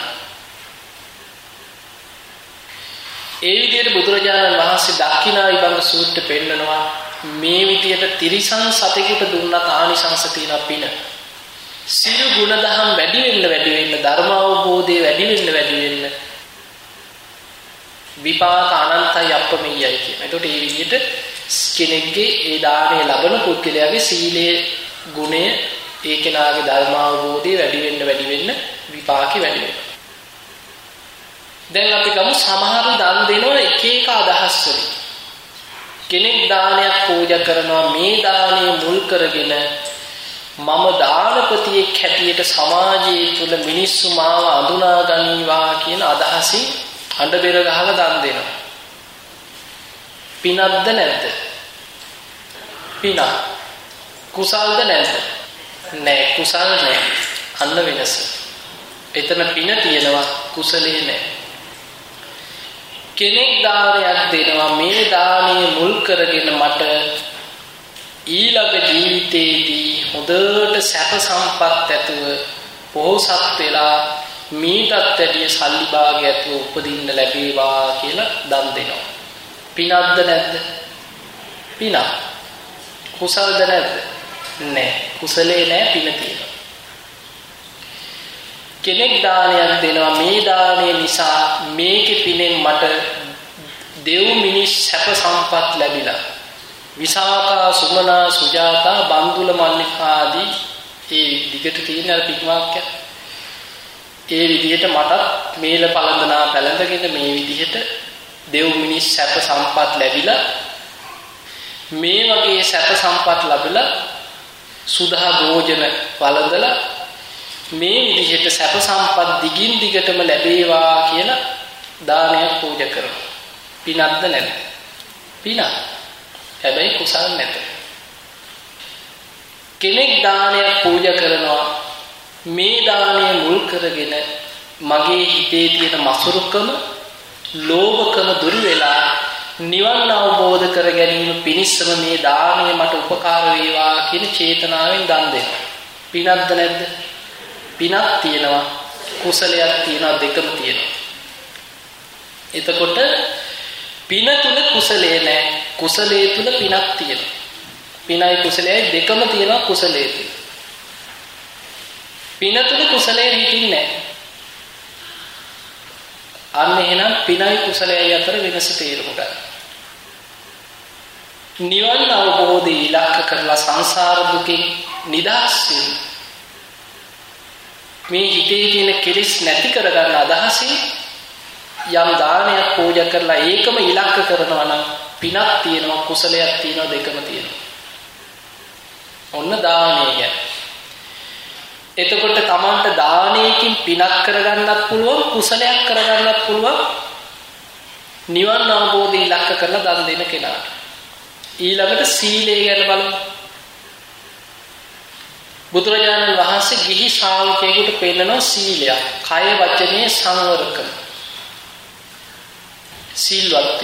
[SPEAKER 1] ඒ විදිහට බුදුරජාණන් වහන්සේ දක්ඛිනා විභංග සූත්‍රය පෙන්නනවා මේ විදිහට තිරිසන් සතෙකුට දුන්නත් ආනිසංස තියෙන පින. සිල් ගුණදහම් වැඩි වෙන්න වැඩි වෙන්න ධර්ම අවබෝධය වැඩි වෙන්න වැඩි වෙන්න විපාක අනන්තයි අප්‍රමේයයි කියන. එතකොට මේ විදිහට කෙනෙක්ගේ ඒ දාණය ලබන පුද්ගලයාගේ සීලයේ ගුණය ඒ කෙනාගේ ධර්ම අවබෝධය වැඩි වෙන්න වැඩි වෙන්න විපාකෙ වැඩි වෙනවා. දැන් අපි ගමු සමහරු දන් දෙනවා එක එක අදහස් වලින්. කෙනෙක් දානයක් පූජා කරනවා මේ දානය මුල් කරගෙන මම දානපතියෙක් හැටියට සමාජයේ තුල මිනිස්සු මාව අඳුනා ගනීවා කියන අදහසින් අඬ බෙර ගහලා දන් දෙනවා. පිනක්ද නැද්ද? පිනක්. කුසල්ද නැද්ද? නෑ කුසල් නෑ. අන්න වෙනස. එතන පින තියෙනවා කුසලයේ නැහැ. කෙනෙක් දානයක් දෙනවා මේ දානය මුල් කරගෙන මට ඊළඟ ජීවිතේදී හොඳට සැප සම්පත් ඇතුව පොහොසත් වෙලා මීටත් වැඩිය සල්ලි භාගය ඇතුව උපදින්න ලැබේවා කියලා දන් දෙනවා. පිනක්ද නැද්ද? පිනක්. කුසල්ද නැද්ද? නැහැ. කුසලේ නැහැ පින තියෙනවා. කෙනෙක් දානයක් දෙනවා. මේ දාණය නිසා මේකේ පිනෙන් මට දෙව් මිනිස් සැප සම්පත් ලැබිලා. විසාකා සුමනා සුජාතා බන්දුල මල්ලිකා ආදී ඒ දිගට තියෙන අර පිටවාක්‍ය ඒ විදිහට මටත් මේල පළඳනා පැලඳගෙන මේ විදිහට දෙව් මිනිස් සැප සම්පත් ලැබිලා මේ වගේ සැප සම්පත් ලැබිලා සුදා භෝජන වළඳලා මේ විදිහට සැප සම්පත් දිගින් දිගටම ලැබේවා කියලා දානයක් පූජා කරනවා. පිනක්ද නැද්ද? පිනක්. හැබැයි කුසල් නැත. කෙනෙක් දානයක් පූජා කරනවා මේ දානය මුල් කරගෙන මගේ හිතේ තියෙන මසුරුකම, ලෝභකම දුරු වෙලා නිවන් අවබෝධ කර ගැනීම පිණිසම මේ දානය මට උපකාර වේවා කියන චේතනාවෙන් දන් දෙනවා. පිනක්ද නැද්ද? පිනක් තියෙනවා කුසලයක් තියෙනවා දෙකම තියෙනවා. එතකොට පින තුල කුසලයේ නැහැ කුසලයේ තුල පිනක් තියෙනවා. පිනයි කුසලයයි දෙකම තියෙනවා කුසලයේ තුල පින තුල කුසලයේ හිටින්නේ නැහැ අන්න එහෙනම් පිනයි කුසලයයි අතර වෙනස තේරුම් ගන්න. නිවන් අවබෝධය ඉලක්ක කරලා සංසාර දුකින් නිදහස් මේ හිතේ තියෙන කෙලිස් නැති කරගන්න අදහසින් යම් දානයක් පූජා කරලා ඒකම ඉලක්ක කරනවා නම් පිනක් තියෙනවා කුසලයක් තියෙනවා දෙකම තියෙනවා. ඔන්න දානය ගැන. එතකොට Tamanට දානයකින් පිනක් කරගන්නත් පුළුවන් කුසලයක් කරගන්නත් පුළුවන් නිවන් අවබෝධය ඉලක්ක කරලා දන් දෙන කෙනාට. ඊළඟට සීලය ගැන බලමු. බුදුරජාණන් වහන්සේ ගිහි ශ්‍රාවකයෙකුට පෙන්නන සීලයක්. කය වචනේ සංවරකම. සීල්වත්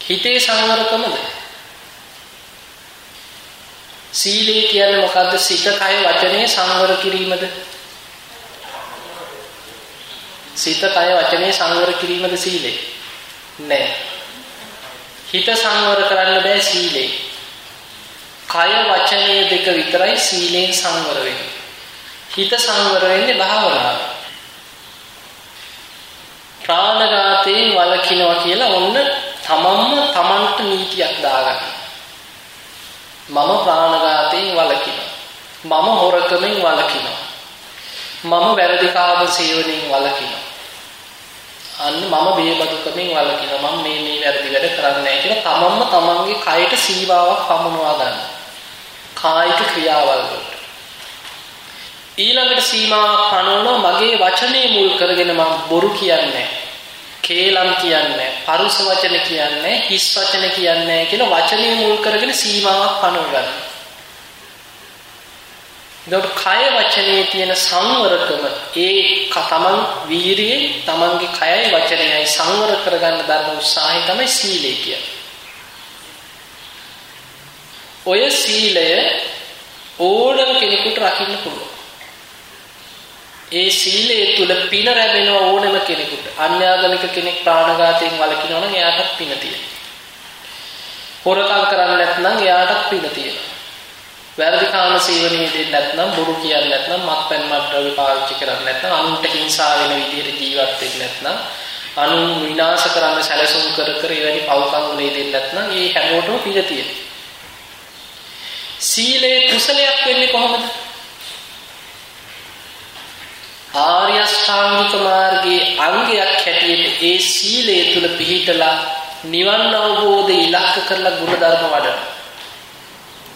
[SPEAKER 1] හිතේ සංවරකමද? සීලය කියන්නේ මොකද්ද? සිත කය වචනේ සංවර කිරීමද? සිත කය වචනේ සංවර කිරීමද සීලය? නෑ. හිත සංවර කරන්න බෑ සීලේ. කය වචනය දෙක විතරයි සීලෙන් සංවර වෙන්නේ. හිත සංවර වෙන්නේ භාවනාවෙන්. ප්‍රාණඝාතයෙන් වළකිනවා කියලා ඔන්න තමන්ම තමන්ට නීතියක් දාගන්න. මම ප්‍රාණඝාතයෙන් වළකිනවා. මම හොරකමෙන් වළකිනවා. මම වැරදි කාම සේවනයෙන් වළකිනවා. අන්න මම බේබදුකමින් වළකිනවා. මම මේ මේ වැරදි වැඩ කරන්නේ නැහැ කියලා තමන්ම තමන්ගේ කයට සීවාවක් පමුණවා ගන්න. කායික ක්‍රියාවල් වලට. ඊළඟට සීමාවක් පනවනවා මගේ වචනේ මුල් කරගෙන මම බොරු කියන්නේ කේලම් කියන්නේ පරුස වචන කියන්නේ හිස් වචන කියන්නේ කියලා වචනේ මුල් කරගෙන සීමාවක් පනව ගන්න. එතකොට කය වචනේ තියෙන සංවරකම ඒ තමන් වීරියේ තමන්ගේ කයයි වචනයයි සංවර කරගන්න ධර්ම උත්සාහය තමයි සීලය කියන්නේ. ඔය සීලය ඕනම කෙනෙකුට රකින්න පුළුවන්. ඒ සීලය තුල පින ලැබෙන ඕනම කෙනෙකුට අන්‍යාගමික කෙනෙක් ප්‍රාණඝාතයෙන් වළකිනවා නම් එයාටත් පින තියෙනවා. හොරකම් කරන්නේ නැත්නම් එයාටත් පින තියෙනවා. වැරදි කාම සේවනයේ දෙන්නේ නැත්නම් බොරු කියන්නේ නැත්නම් මත්පැන් මත්ද්‍රව්‍ය පාවිච්චි කරන්නේ නැත්නම් අනුන්ට හිංසා වෙන විදිහට ජීවත් වෙන්නේ නැත්නම් අනුන් විනාශ කරන්න සැලසුම් කර කර එවැනි පව්කම් වලේ දෙන්නේ නැත්නම් ඒ හැමෝටම පින තියෙනවා. සීලේ කුසලයක් වෙන්නේ කොහොමද? ආර්ය අෂ්ටාංගික මාර්ගයේ අංගයක් හැටියට ඒ සීලය තුල පිහිටලා නිවන් අවබෝධය ඉලක්ක කරලා ගුණධර්ම වඩන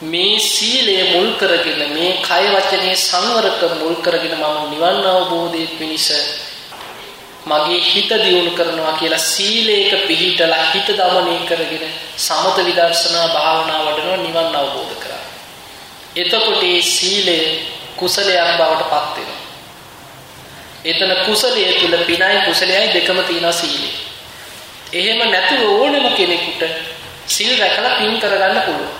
[SPEAKER 1] මේ සීලය මුල් කරගෙන මේ කය වචනේ සංවරක මුල් කරගෙන මම නිවන් අවබෝධයේ පිණිස මගේ හිත දියුණු කරනවා කියලා සීලයක පිහිටලා හිත දමනය කරගෙන සමත විදර්ශනා භාවනා වඩනවා නිවන් අවබෝධ කරගන්න. එතකොට මේ සීලය කුසලයක් බවට පත් වෙනවා. එතන කුසලයේ තුල පිනයි කුසලයයි දෙකම තියෙනවා සීලේ. එහෙම නැතුව ඕනම කෙනෙකුට සිල් රැකලා පින් කරගන්න පුළුවන්.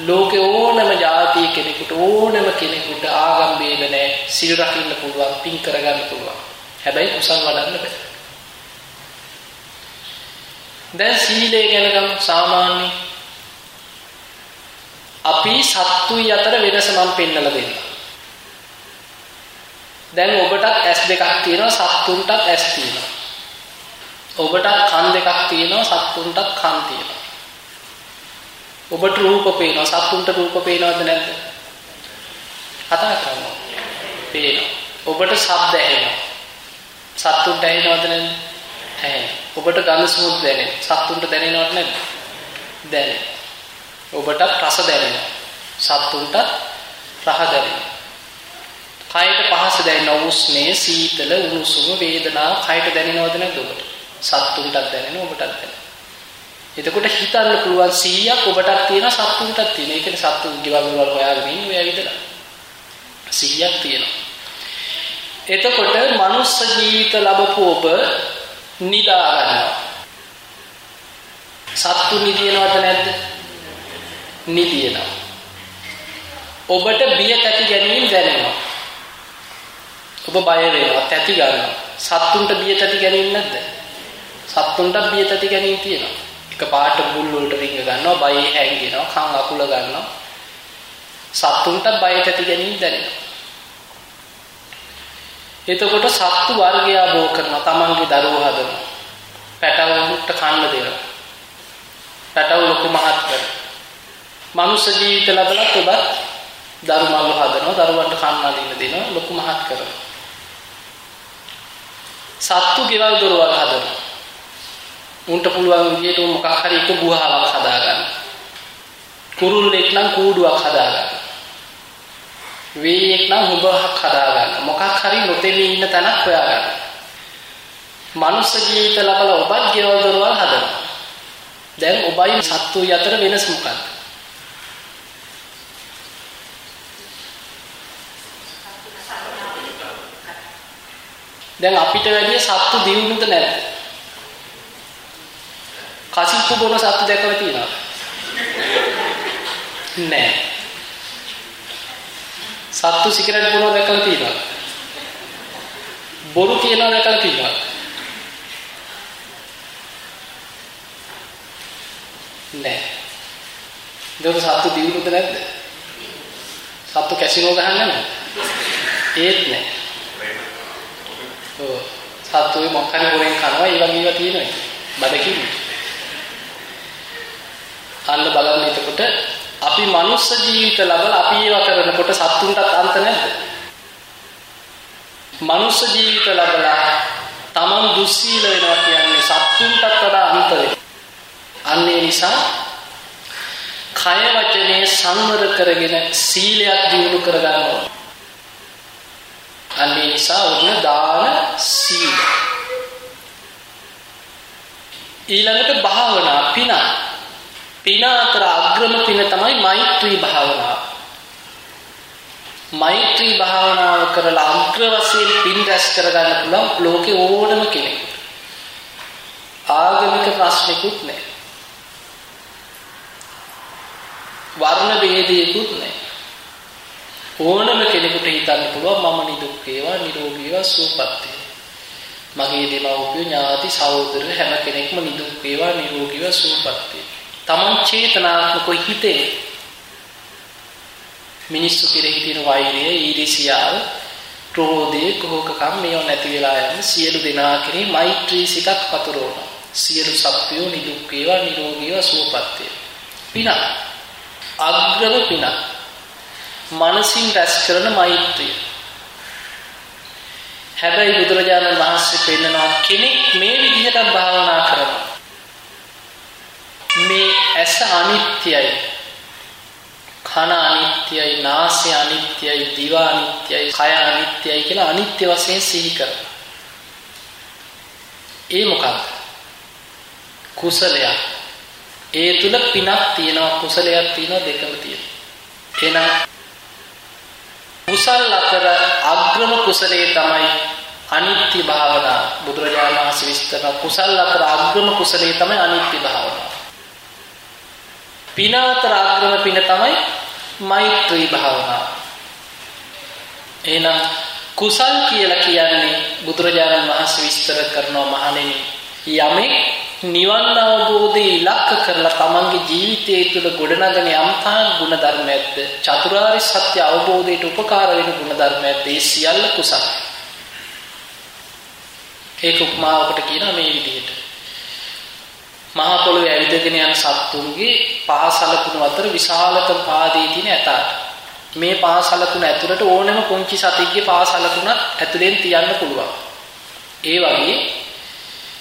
[SPEAKER 1] ලෝකේ ඕනම જાතිය කෙනෙකුට ඕනම කෙනෙකුට ආගම් බේද නැහැ. සිල් රකින්න පුළුවන්, පින් කරගන්න පුළුවන්. හැබැයි කුසල් වඩන්න බෑ. දැන් සීලය ගැන ගමු සාමාන්‍ය අපි සත්තුයි අතර වෙනස මම පෙන්නලා දෙන්නම්. දැන් ඔබටත් ඇස් දෙකක් තියෙනවා සත්තුන්ටත් ඇස් තියෙනවා. ඔබටත් කන් දෙකක් තියෙනවා සත්තුන්ටත් කන් තියෙනවා. ඔබට රූප පේනවා සත්තුන්ට රූප පේනවද නැද්ද? කතා කරනවා. පේනවා. ඔබට ශබ්ද ඇහෙනවා. සත්තුන්ට ඇහෙනවද නැද්ද? ඇහෙනවා. ඔබට ගඳ සුවඳ දැනෙනවා. සත්තුන්ට දැනෙනවද නැද්ද? දැනෙනවා. ඔබට රස දැනෙනවා. සත්තුන්ට රහ දැනෙනවා. කයට පහස දැනෙන උස්නේ සීතල උණුසුම වේදනාව කයට දැනෙනවද නැද්ද ඔබට? සත්තුන්ටත් දැනෙනවා ඔබටත් දැනෙනවා. එතකොට හිතන්න පුළුවන් 100ක් ඔබටත් තියෙනවා සත්තුන්ටත් තියෙනවා. ඒ කියන්නේ සත්තුන් ගෙවල් වල හොයාගෙන ඉන්නේ ඔය ඇවිදලා. 100ක් තියෙනවා. එතකොට මනුස්ස ජීවිත ලැබපු ඔබ නිදා ගන්නවා. සත්තු නිදිනවද නැද්ද? නිදිනවා. ඔබට බිය තැති ගැනීම දැනෙනවා. ඔබ බය වෙනවා, තැති ගන්නවා. සත්තුන්ට බිය තැති ගැනීම නැද්ද? සත්තුන්ට බිය තැති ගැනීම තියෙනවා. එක පාට මුල් වලට රිංග ගන්නවා, බය හැංගෙනවා, කන් අකුල ගන්නවා. සත්තුන්ට බය තැති ගැනීම දැනෙනවා. එතකොට සත්තු වර්ගය බෝ කරනවා තමන්ගේ දරුවෝ හදනවා. පැටවුන්ට කන්න දෙනවා. පැටවු ලොකු මහත් කරනවා. මනුෂ්‍ය ජීවිත ලැබලත් ඔබත් දරු මල්ලු හදනවා දරුවන්ට කන්න අදින්න දෙනවා ලොකු මහත් කරනවා. සත්තු ගෙවල් දොරවල් හදනවා. උන්ට පුළුවන් විදියට මොකක් හරි එක ගුහාවක් හදාගන්න. කුරුල්ලෙක් නම් කූඩුවක් හදාගන්න. වේයෙක් නම් හුඹක් හදාගන්න. මොකක් හරි නොතෙමී ඉන්න තැනක් හොයාගන්න. මනුස්ස ජීවිත ලබලා ඔබත් ගෙවල් දොරවල් හදනවා. දැන් ඔබයි සත්තු අතර වෙනස මොකක්ද? දැන් අපිට වැඩිය සත්තු දියුණුද නැද්ද? කසිප්පු බොන සත්තු දැකලා තියෙනවද? නෑ. සත්තු සිගරට් බොනවා දැකලා තියෙනවද? බොරු කියනවා දැකලා තියෙනවද? නෑ. ඒක සත්තු දියුණුද නැද්ද? සත්තු කැසිනෝ ගහන්නේ නැද්ද? ඒත් නෑ. ඔව්. සත්තුයි මොකක් හරි හොරෙන් කනවා ඒ වගේ ඒවා තියෙනවා. බඩකින්. අන්න බලන්න එතකොට අපි මනුස්ස ජීවිත ලබලා අපි ඒවා කරනකොට සත්තුන්ටත් අන්ත නැද්ද? මනුස්ස ජීවිත ලබලා තමන් දුස්සීල වෙනවා කියන්නේ සත්තුන්ටත් වඩා අන්ත අන්න ඒ නිසා කය වචනේ සංවර කරගෙන සීලයක් දිනු කරගන්න ඕනේ. අන්න ඒ නිසා උන්න දාන සීල. ඊළඟට භාවනා පිනා පින අතර අග්‍රම පින තමයි මෛත්‍රී භාවනාව. මෛත්‍රී භාවනාව කරලා අග්‍ර වශයෙන් පින් රැස් කරගන්න පුළුවන් ලෝකේ ඕනම කෙනෙක්. ආගමික ප්‍රශ්නිකුත් නැහැ. වර්ණ ભેදයකුත් නැහැ. ඕනම කෙනෙකුට හිතන්න පුළුවන් මම නිදුක් වේවා නිරෝගී වේවා සුවපත් මගේ දෙමව්පියෝ ඥාති සහෝදර හැම කෙනෙක්ම නිදුක් වේවා නිරෝගී වේවා සුවපත් වේවා. Taman චේතනාත්මකව හිතේ මිනිස්සු කෙරෙහි තියෙන වෛරය, ඊර්ෂ්‍යාව, ක්‍රෝධය, කෝකකම් මේව නැති වෙලා යන සියලු දෙනා කෙරෙහි මෛත්‍රී සිතක් පතුරවනවා. සියලු සත්වයෝ නිදුක් වේවා, නිරෝගී වේවා, සුවපත් වේවා. පින. අග්‍රම පින. මනසින් රැස් කරන මෛත්‍රිය. හැබැයි බුදුරජාණන් වහන්සේ පෙන්නනවා කෙනෙක් මේ විදිහට භාවනා කරනවා. මේ ඇස අනිත්‍යයි. කන අනිත්‍යයි නාසය අනිත්‍යයි දිව අනිත්‍යයි කය අනිත්‍යයි කියලා අනිත්‍ය වශයෙන් සිහි කරනවා. ඒ මොකක්ද? කුසලයක්. ඒ තුල පිනක් තියෙනවා කුසලයක් තියෙනවා දෙකම තියෙනවා. එහෙනම් කුසල් අතර අග්‍රම කුසලයේ තමයි අනිත්‍ය භාවනාව බුදුරජාණන් වහන්සේ විස්තර කුසල් අතර අග්‍රම කුසලයේ තමයි අනිත්‍ය භාවනාව පින අතර අග්‍රම පින තමයි මෛත්‍රී භාවනාව. එහෙනම් කුසල් කියලා කියන්නේ බුදුරජාණන් වහන්සේ විස්තර කරනවා මහණෙනි යමෙක් නිවන් අවබෝධය ඉලක්ක කරලා තමන්ගේ ජීවිතය තුළ ගොඩනගන යම්තා ගුණ ධර්මයක්ද චතුරාර්ය සත්‍ය අවබෝධයට උපකාර වෙන ගුණ ධර්මයක්ද ඒ සියල්ල කුසල. ඒක උපමාවකට කියනවා මේ විදිහට. මහා පොළොවේ ඇවිදගෙන යන සත්තුන්ගේ පහසලකුණු අතර විශාලතම පාදයේ තියෙන ඇතාට මේ පහසලකුණ ඇතුළට ඕනෑම පුංචි සතෙක්ගේ පහසලකුණක් ඇතුලෙන් තියන්න පුළුවන්. ඒ වගේ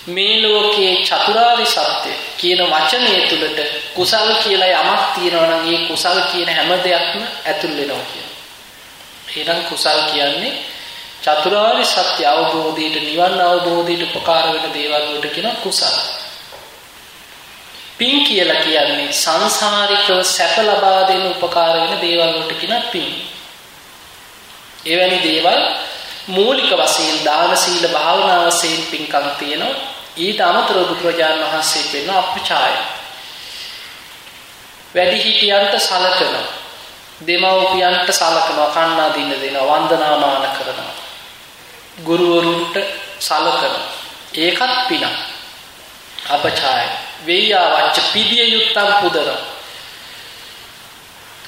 [SPEAKER 1] මේ ලෝකයේ චතුරාර්ය සත්‍ය කියන වචනය තුළට කුසල් කියලා යමක් තියෙනවා නම් ඒ කුසල් කියන හැම දෙයක්ම ඇතුල් වෙනවා කියනවා. එහෙනම් කුසල් කියන්නේ චතුරාර්ය සත්‍ය අවබෝධයට නිවන් අවබෝධයට උපකාර වෙන දේවල් වලට කියන කුසල. පින් කියලා කියන්නේ සංසාරිකව සැප ලබා දෙන උපකාර වෙන දේවල් වලට කියන පින්. එවැනි දේවල් මූලික වශයෙන් දාන සීල භාවනා වශයෙන් පින්කම් තියෙනවා. ඊට අමතරව බුදුරජාණන් වහන්සේ පෙන්න අපචාය. වැඩිහිටියන්ට සලකන දෙමව්පියන්ට සලකනවා කන්නා දින්න දෙනවා වන්දනාමාන කරනවා. ගුරුවරුන්ට සලකන ඒකත් පිනක්. අපචාය වෙయ్యවච්ච පිදිය යුත්තම් පුදන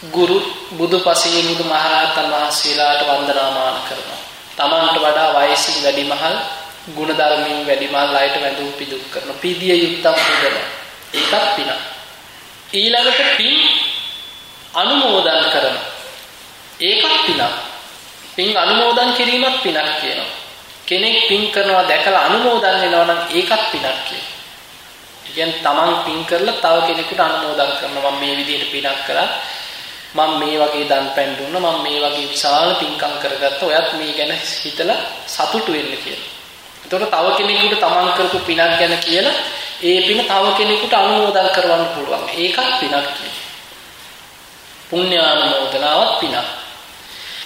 [SPEAKER 1] ගුරු බුදු පසේ බුදු මහරහතන් වහන්සේලාට වන්දනාමාන කරනවා තමන්ට වඩා වයසින් වැඩිමහල් ගුණධර්මයෙන් වැඩිමහල් අයට වැඳුම් පිදුම් කරන පීදිය යුක්තම් පුදන ඒකත් පිනක් ඊළඟට පින් අනුමෝදන් කරන. ඒකත් පිනක් පින් අනුමෝදන් කිරීමත් පිනක් කියනවා. කෙනෙක් පින් කරනවා දැකලා අනුමෝදන් වෙනවා නම් ඒකත් පිනක් කියනවා. කියන්නේ තමන් පින් කරලා තව කෙනෙකුට අනුමෝදන් කරනවා. මම මේ විදිහට පිනක් කරා මම මේ වගේ දන් පැන් දුන්නා මම මේ වගේ විශාල පින්කම් කරගත්තා ඔයත් මේ ගැන හිතලා සතුටු වෙන්න කියලා. එතකොට තව කෙනෙකුට තමන් කරපු පිනක් ගැන කියලා ඒ පින තව කෙනෙකුට අනුමෝදන් කරවන්න පුළුවන්. ඒකත් පිනක් කියන්නේ. පුණ්‍යානුමෝදනාවත් පිනක්.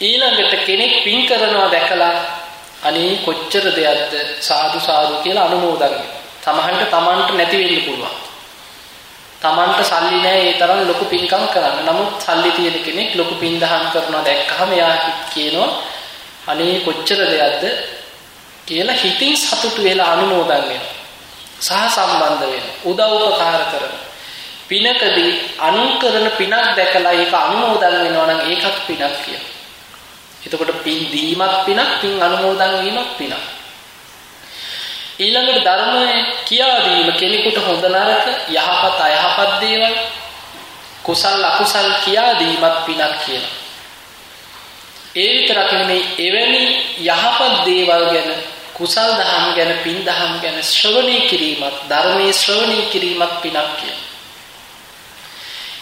[SPEAKER 1] ඊළඟට කෙනෙක් පින් කරනවා දැකලා අනේ කොච්චර දෙයක්ද සාදු සාදු කියලා අනුමෝදන් වෙනවා. තමහන්ට තමන්ට නැති වෙන්න පුළුවන්. තමන්ට සල්ලි නැහැ ඒ තරම් ලොකු පින්කම් කරන්න. නමුත් සල්ලි තියෙන කෙනෙක් ලොකු පින් දහම් කරනවා දැක්කහම එයා කියනවා අනේ කොච්චර දෙයක්ද කියලා හිතින් සතුටු වෙලා අනුමෝදන් වෙනවා. සහ සම්බන්ධ වෙනවා. උදව් උපකාර කරනවා. පිනකදී අනුන් කරන පිනක් දැකලා ඒක අනුමෝදන් වෙනවා නම් ඒකත් පිනක් කියනවා. එතකොට පින් දීමත් පිනක්, පින් අනුමෝදන් වීමත් පිනක්. ඊළඟට ධර්මයේ කියා දීම කෙනෙකුට හොඳ නරක යහපත් අයහපත් දේවල් කුසල් අකුසල් කියා දීමත් පිනක් කියනවා. ඒ විතරක් නෙමෙයි එවැනි යහපත් දේවල් ගැන කුසල් දහම් ගැන පින් දහම් ගැන ශ්‍රවණය කිරීමත් ධර්මයේ ශ්‍රවණය කිරීමත් පිනක් කියනවා.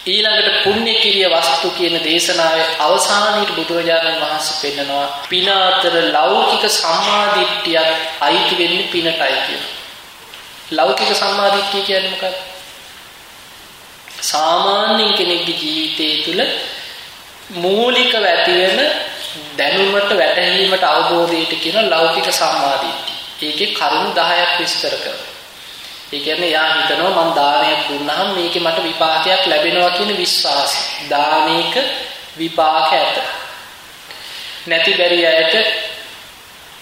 [SPEAKER 1] ඊළඟට පුණ්‍ය කිරිය වස්තු කියන දේශනාවේ අවසානයේ බුදුරජාණන් වහන්සේ පෙන්නනවා පින අතර ලෞකික සම්මාදිට්ඨියක් අයිති වෙන්නේ පිනටයි කියලා. ලෞකික සම්මාදිට්ඨිය කියන්නේ මොකක්ද? සාමාන්‍ය කෙනෙක්ගේ ජීවිතය තුළ මූලිකව ඇති වෙන දැනුමට වැටහීමට අවබෝධයට කියන ලෞකික සම්මාදිට්ඨිය. ඒකේ කරුණු 10ක් විස්තර කරනවා. ඒ කියන්නේ යා හිතනවා මං දානයක් දුන්නාම මේකේ මට විපාකයක් ලැබෙනවා කියන විශ්වාසය. දානයක විපාක ඇත. නැති බැරි අයට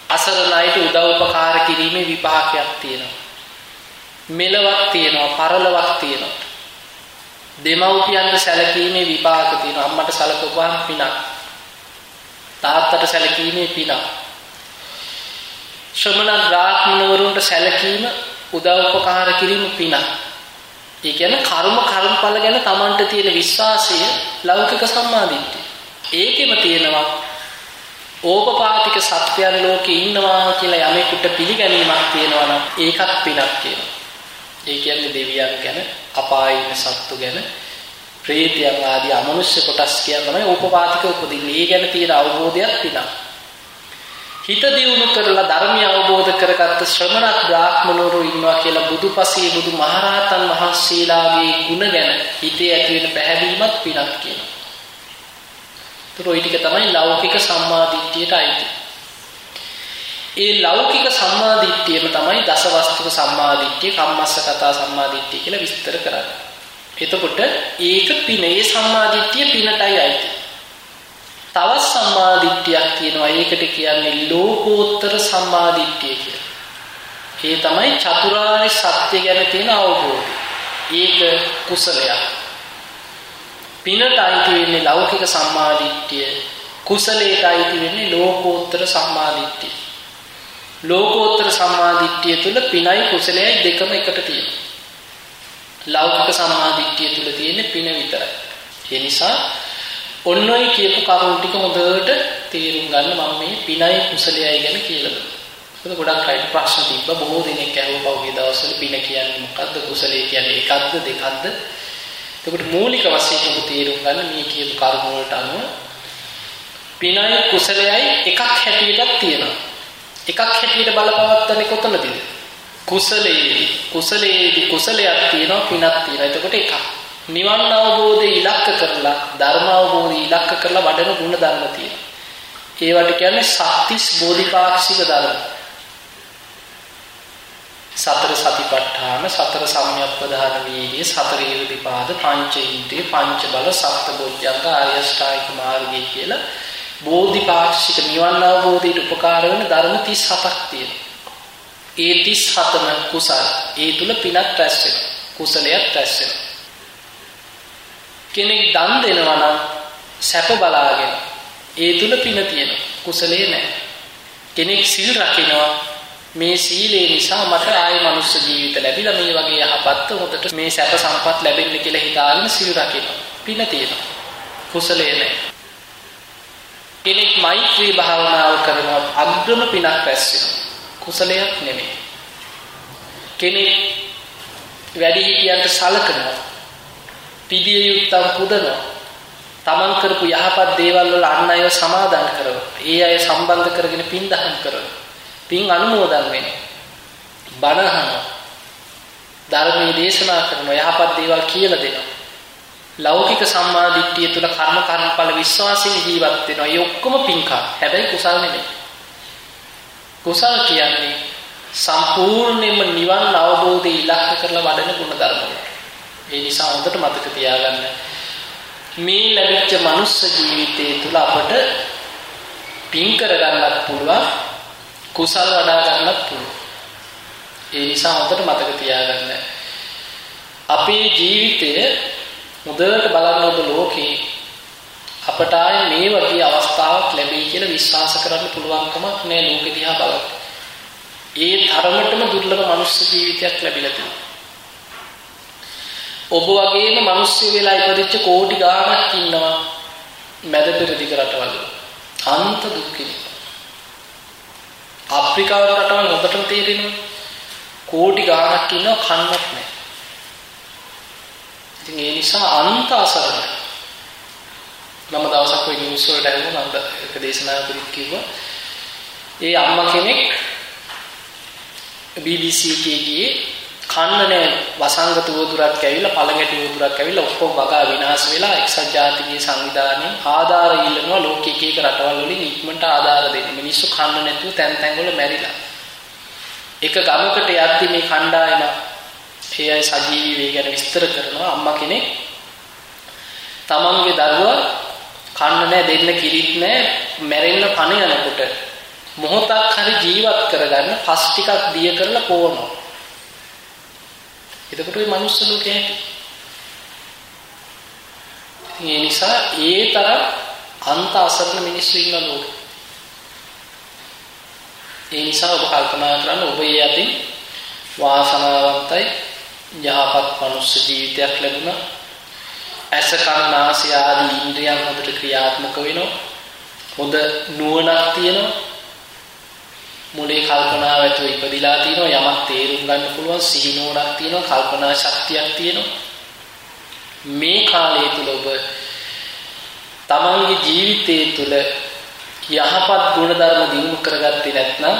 [SPEAKER 1] අසරණ අයට උදව් උපකාර කිරීමේ විපාකයක් තියෙනවා. මෙලවක් තියෙනවා, පරලොවක් තියෙනවා. දෙමව්පියන්ට සැලකීමේ විපාක තියෙනවා. අම්මට සැලකුවාම පිනක්. තාත්තට සැලකීමේ පිනක්. ශ්‍රමණ බ්‍රාහ්මණවරුන්ට සැලකීම උදව්පකාර කිරීම පිනක්. ඒ කියන්නේ කර්ම කර්මඵල ගැන Tamanට තියෙන විශ්වාසය ලෞකික සම්මාදිට්ඨිය. ඒකෙම තියෙනවා ඕපපාතික සත්‍යයන් ලෝකේ ඉන්නවා කියලා යමෙකුට පිළිගැනීමක් තියෙනවා නම් ඒකත් පිනක් කියනවා. ඒ කියන්නේ දෙවියන් ගැන, අපායේ ඉන්න සත්තු ගැන, ප්‍රේතයන් ආදී අමනුෂ්‍ය කොටස් කියන තමයි ඕපපාතික උපදින්නේ. ඒ ගැන තියෙන අවබෝධයක් පිනක්. හිත දියුණු කරලා ධර්මය අවබෝධ කරගත්ත ශ්‍රමණක් බ්‍රාහ්මණවරු ඉන්නවා කියලා බුදුපසේ බුදු මහරහතන් වහන්සේලාගේ ගුණ ගැන හිතේ ඇති වෙන පැහැදීමක් පිනක් කියනවා. ඒතර ওই ටික තමයි ලෞකික සම්මාදිට්ඨියට අයිති. ඒ ලෞකික සම්මාදිට්ඨියම තමයි දසවස්තුක සම්මාදිට්ඨිය, කම්මස්ස කතා සම්මාදිට්ඨිය කියලා විස්තර කරන්නේ. එතකොට ඒක පිනේ සම්මාදිට්ඨිය පිනටයි අයිති. තවත් සම්මාදිට්ඨියක් තියෙනවා. ඒකට කියන්නේ ලෝකෝත්තර සම්මාදිට්ඨිය කියලා. ඒ තමයි චතුරාර්ය සත්‍ය ගැන තියෙන අවබෝධය. ඒක කුසලයක්. පිනට අයිති වෙන්නේ ලෞකික සම්මාදිට්ඨිය. කුසලයට අයිති වෙන්නේ ලෝකෝත්තර සම්මාදිට්ඨිය. ලෝකෝත්තර සම්මාදිට්ඨිය තුල පිනයි කුසලයයි දෙකම එකට තියෙනවා. ලෞකික සම්මාදිට්ඨිය තුල තියෙන්නේ පින විතරයි. ඒ නිසා ඔන්න ඔය කියපු කරුණු ටික හොඳට තේරුම් ගන්න මම මේ පිනයි කුසලයයි ගැන කියලා දුන්නා. ඒක ගොඩක් අයට ප්‍රශ්න තිබ්බ බොහෝ දෙනෙක් ඇහුවා පහුගිය දවස්වල පින කියන්නේ මොකද්ද කුසලය කියන්නේ එකක්ද දෙකක්ද? එතකොට මූලික වශයෙන් ඔබ තේරුම් ගන්න මේ කියපු කරුණු වලට අනුව පිනයි කුසලයයි එකක් හැටියටත් තියෙනවා. එකක් හැටියට බලපවත්තන්නේ කොතනදද? කුසලයේදී කුසලයේදී කුසලයක් තියෙනවා පිනක් තියෙනවා. එතකොට එකක්. නිවන් අවබෝධය ඉලක්ක කරලා ධර්ම අවබෝධය ඉලක්ක කරලා වඩන ගුණ ධර්ම තියෙනවා. ඒවට කියන්නේ සත්‍තිස් බෝධිපාක්ෂික ධර්ම. සතර සතිපට්ඨාන සතර සම්‍යක්පදාන වීර්ය සතර ඊර්ධිපාද පංච ඉන්ද්‍රිය පංච බල සප්ත බොජ්ජංග ආර්ය අෂ්ටාංගික මාර්ගය කියලා බෝධිපාක්ෂික නිවන් අවබෝධයට උපකාර වෙන ධර්ම 37ක් තියෙනවා. ඒ 37ම කුසල. ඒ තුල පිනක් රැස් වෙනවා. කුසලයක් රැස් වෙනවා. කෙනෙක් දන් දෙනවා නම් සැප බලාගෙන ඒ තුල පින තියෙනවා කුසලයේ නැහැ කෙනෙක් සිල් රකිනවා මේ සීලේ නිසා මට ආයේ මනුස්ස ජීවිත ලැබිලා මේ වගේ යහපත් හොදට මේ සැප සම්පත් ලැබෙන්න කියලා හිතාගෙන සිල් රකිනවා. පින තියෙනවා. කුසලයේ නැහැ. කෙනෙක් මෛත්‍රී භාවනාව කරනවා අග්‍රම පිනක් රැස් වෙනවා. කුසලයක් නෙමෙයි. කෙනෙක් වැඩි හිටියන්ට සලකනවා. පිළිය යුක්තම් පුදනවා. තමන් කරපු යහපත් දේවල් වල අන් අයව සමාදන් කරනවා. ඒ අය සම්බන්ධ කරගෙන පින් දහම් කරනවා. පින් අනුමෝදන් වෙනවා. බණ අහනවා. ධර්මයේ දේශනා කරනවා. යහපත් දේවල් කියලා දෙනවා. ලෞකික සම්මා දිට්ඨිය තුල කර්ම කර්මඵල විශ්වාසයෙන් ජීවත් වෙනවා. ඒ ඔක්කොම පින්කම්. හැබැයි කුසල් නෙමෙයි. කුසල් කියන්නේ සම්පූර්ණයෙන්ම නිවන් අවබෝධය ඉලක්ක කරලා වඩන ගුණ ධර්ම. ඒ නිසා හොඳට මතක තියාගන්න මේ ලැබිච්ච මනුස්ස ජීවිතය තුළ අපට පින් කරගන්නත් පුළුවන් කුසල් වඩා ගන්නත් පුළුවන්. ඒ නිසා හොඳට මතක තියාගන්න. අපේ ජීවිතය හොඳට බලන්න ඔබ ලෝකේ අපට ආයේ මේ වගේ අවස්ථාවක් ලැබෙයි කියලා විශ්වාස කරන්න පුළුවන්කමක් නෑ ලෝකෙ දිහා බලන්න. ඒ තරමටම දුර්ලභ මනුස්ස ජීවිතයක් ලැබිලා තියෙනවා. ඔබ වගේම මිනිස්සු වෙලා ඉපදිච්ච කෝටි ගාණක් ඉන්නවා මැද පෙරදිග රටවල. අන්ත දුක්ඛිනී. අප්‍රිකාව රටවල් හොඳටම තේරෙනවා. කෝටි ගාණක් ඉන්නවා කන්නත් නැහැ. ඉතින් ඒ නිසා අන්ත අසරණයි. මම දවසක් ඔය නිවුස් වලට ඇහුවා මම එක දේශනාවකදී කිව්වා ඒ අම්මා කෙනෙක් BBC එකේ ගියේ කන්න නෑ වසංගත උවදුරක් ඇවිල්ලා පළඟැටි උවදුරක් ඇවිල්ලා ඔක්කොම වගා විනාශ වෙලා එක්සත් ජාතිකයේ සංවිධානයෙන් ආධාර ඉල්ලනවා ලෝක එක එක රටවල් වලින් ඉක්මනට ආධාර දෙන්න. මිනිස්සු කන්න නැතුව තැන් තැන් වල මැරිලා. එක ගමකට යද්දි මේ කණ්ඩායම ඒ අය සජීවී වේ ගැන විස්තර කරනවා අම්මා කෙනෙක් තමන්ගේ දරුවා කන්න නෑ දෙන්න කිරිත් නෑ මැරෙන්න පණ යනකොට මොහොතක් හරි ජීවත් කරගන්න පස් ටිකක් දිය කරලා පොවනවා. එතකොට මේ මනුස්ස ලෝකේ ඇති. ඒ නිසා ඒ තරම් අන්ත අසරණ මිනිස්සු ඉන්න ලෝකෙ. ඒ නිසා ඔබ කල්පනා කරන්න ඔබ ඒ අතින් වාසනාවන්තයි යහපත් මනුස්ස ජීවිතයක් ලැබුණා. ඇස කන නාසය ආදී ඉන්ද්‍රියන් හොඳට ක්‍රියාත්මක වෙනවා. හොඳ නුවණක් තියෙනවා. මුලේ කල්පනාව ඇතුව ඉපදිලා තිනවා යමක් තේරුම් ගන්න පුළුවන් සිහිනුවණක් තියෙනවා කල්පනා ශක්තියක් තියෙනවා මේ කාලය තුල ඔබ තමන්ගේ ජීවිතයේ තුල යහපත් ගුණධර්ම දිනු කරගත්තේ නැත්නම්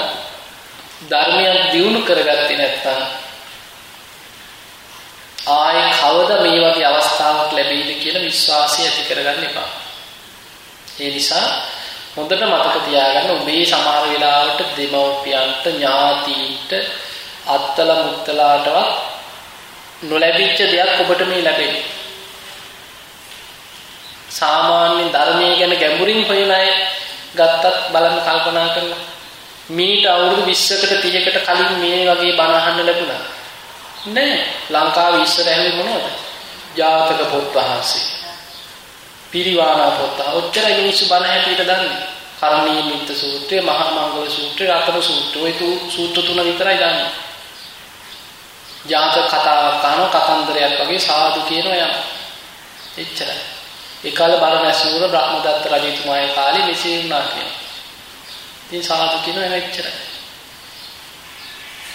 [SPEAKER 1] ධර්මයක් දිනු කරගත්තේ නැත්නම් ආයේ කවද මේ වගේ අවස්ථාවක් ලැබෙයිද කියලා විශ්වාසය ඇති කරගන්න එපා. ඒ නිසා හොඳට මතක තියාගන්න ඔබේ සමහර වෙලාවට දෙමව්පියන්ට ඥාතීන්ට අත්තල මුත්තලාටවත් නොලැබිච්ච දෙයක් ඔබට මේ ලැබෙන්නේ. සාමාන්‍ය ධර්මයේ ගැන ගැඹුරින් හොයන අය ගත්තත් බලන්න කල්පනා කරලා මීට අවුරුදු 20කට 30කට කලින් මේ වගේ බණ අහන්න ලැබුණා. නෑ ලංකාවේ ඉස්සර ඇහුවේ මොනවද? ජාතක පොත් වහන්සේ. පිරිවානා පොත්. ඔච්චරයි මිනිස්සු බණ හැටියට දන්නේ. කරණීය මිත්‍ත සූත්‍රය, මහා මංගල සූත්‍රය, රතන සූත්‍රය. ඔය සූත්‍ර තුන විතරයි දන්නේ. ජාතක කතාවක් අහන කතන්දරයක් වගේ සාදු කියනවා යම්. එච්චරයි. ඒකල බරණැස් නුවර බ්‍රහ්මදත්ත රජතුමාගේ කාලේ මෙසේ වුණා කියනවා. ඉතින් සාදු කියනවා එච්චරයි.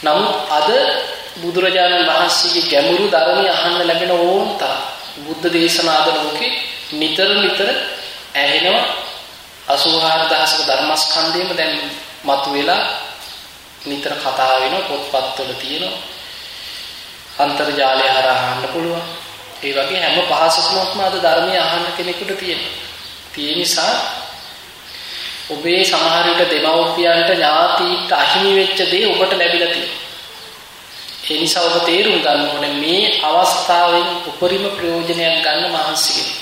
[SPEAKER 1] නමුත් අද බුදුරජාණන් වහන්සේගේ ගැඹුරු ධර්මය අහන්න ලැබෙන ඕන තරම් බුද්ධ දේශනාද ලෝකේ නිතර නිතර ඇහෙනවා. 84000ක ධර්මස්කන්ධයම දැන් මතුවෙලා නිතර කතා වෙනවා පොත්පත්වල තියෙනවා. අන්තර්ජාලය හරහා අහන්න පුළුවන්. ඒ වගේ හැම පහසුකමක්ම අද ධර්මය අහන්න කෙනෙකුට තියෙනවා. ඒ නිසා ඔබේ සමහර විට දෙමව්පියන්ට ඥාතීන්ට අහිමි වෙච්ච දේ ඔබට ලැබිලා තියෙනවා. ඒ නිසා ඔබ තේරුම් ගන්න ඕනේ මේ අවස්ථාවෙන් උපරිම ප්‍රයෝජනයක් ගන්න මහන්සි වෙන්න.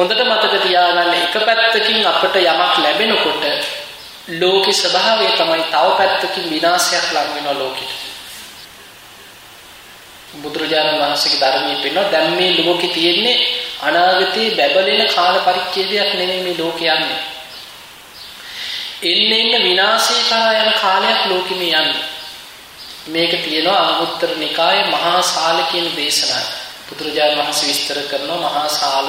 [SPEAKER 1] හොඳට මතක තියාගන්න එක පැත්තකින් අපට යමක් ලැබෙනකොට ලෝකේ ස්වභාවය තමයි තව පැත්තකින් විනාශයක් ලඟ වෙනවා ලෝකෙට. බුදුරජාණන් වහන්සේගේ ධර්මයේ පෙන්නන දැන් මේ ලෝකේ තියෙන්නේ අනාගතයේ බැබලෙන කාල පරිච්ඡේදයක් නෙමෙයි මේ ලෝකේ යන්නේ. එන්න එන්න විනාශය කරා යන කාලයක් ලෝකෙම යන්නේ. මේක තියෙනවා අංගුත්තර නිකායේ මහා සාල කියන දේශනාව. පුදුරජාණන් වහන්සේ විස්තර කරනවා මහා සාල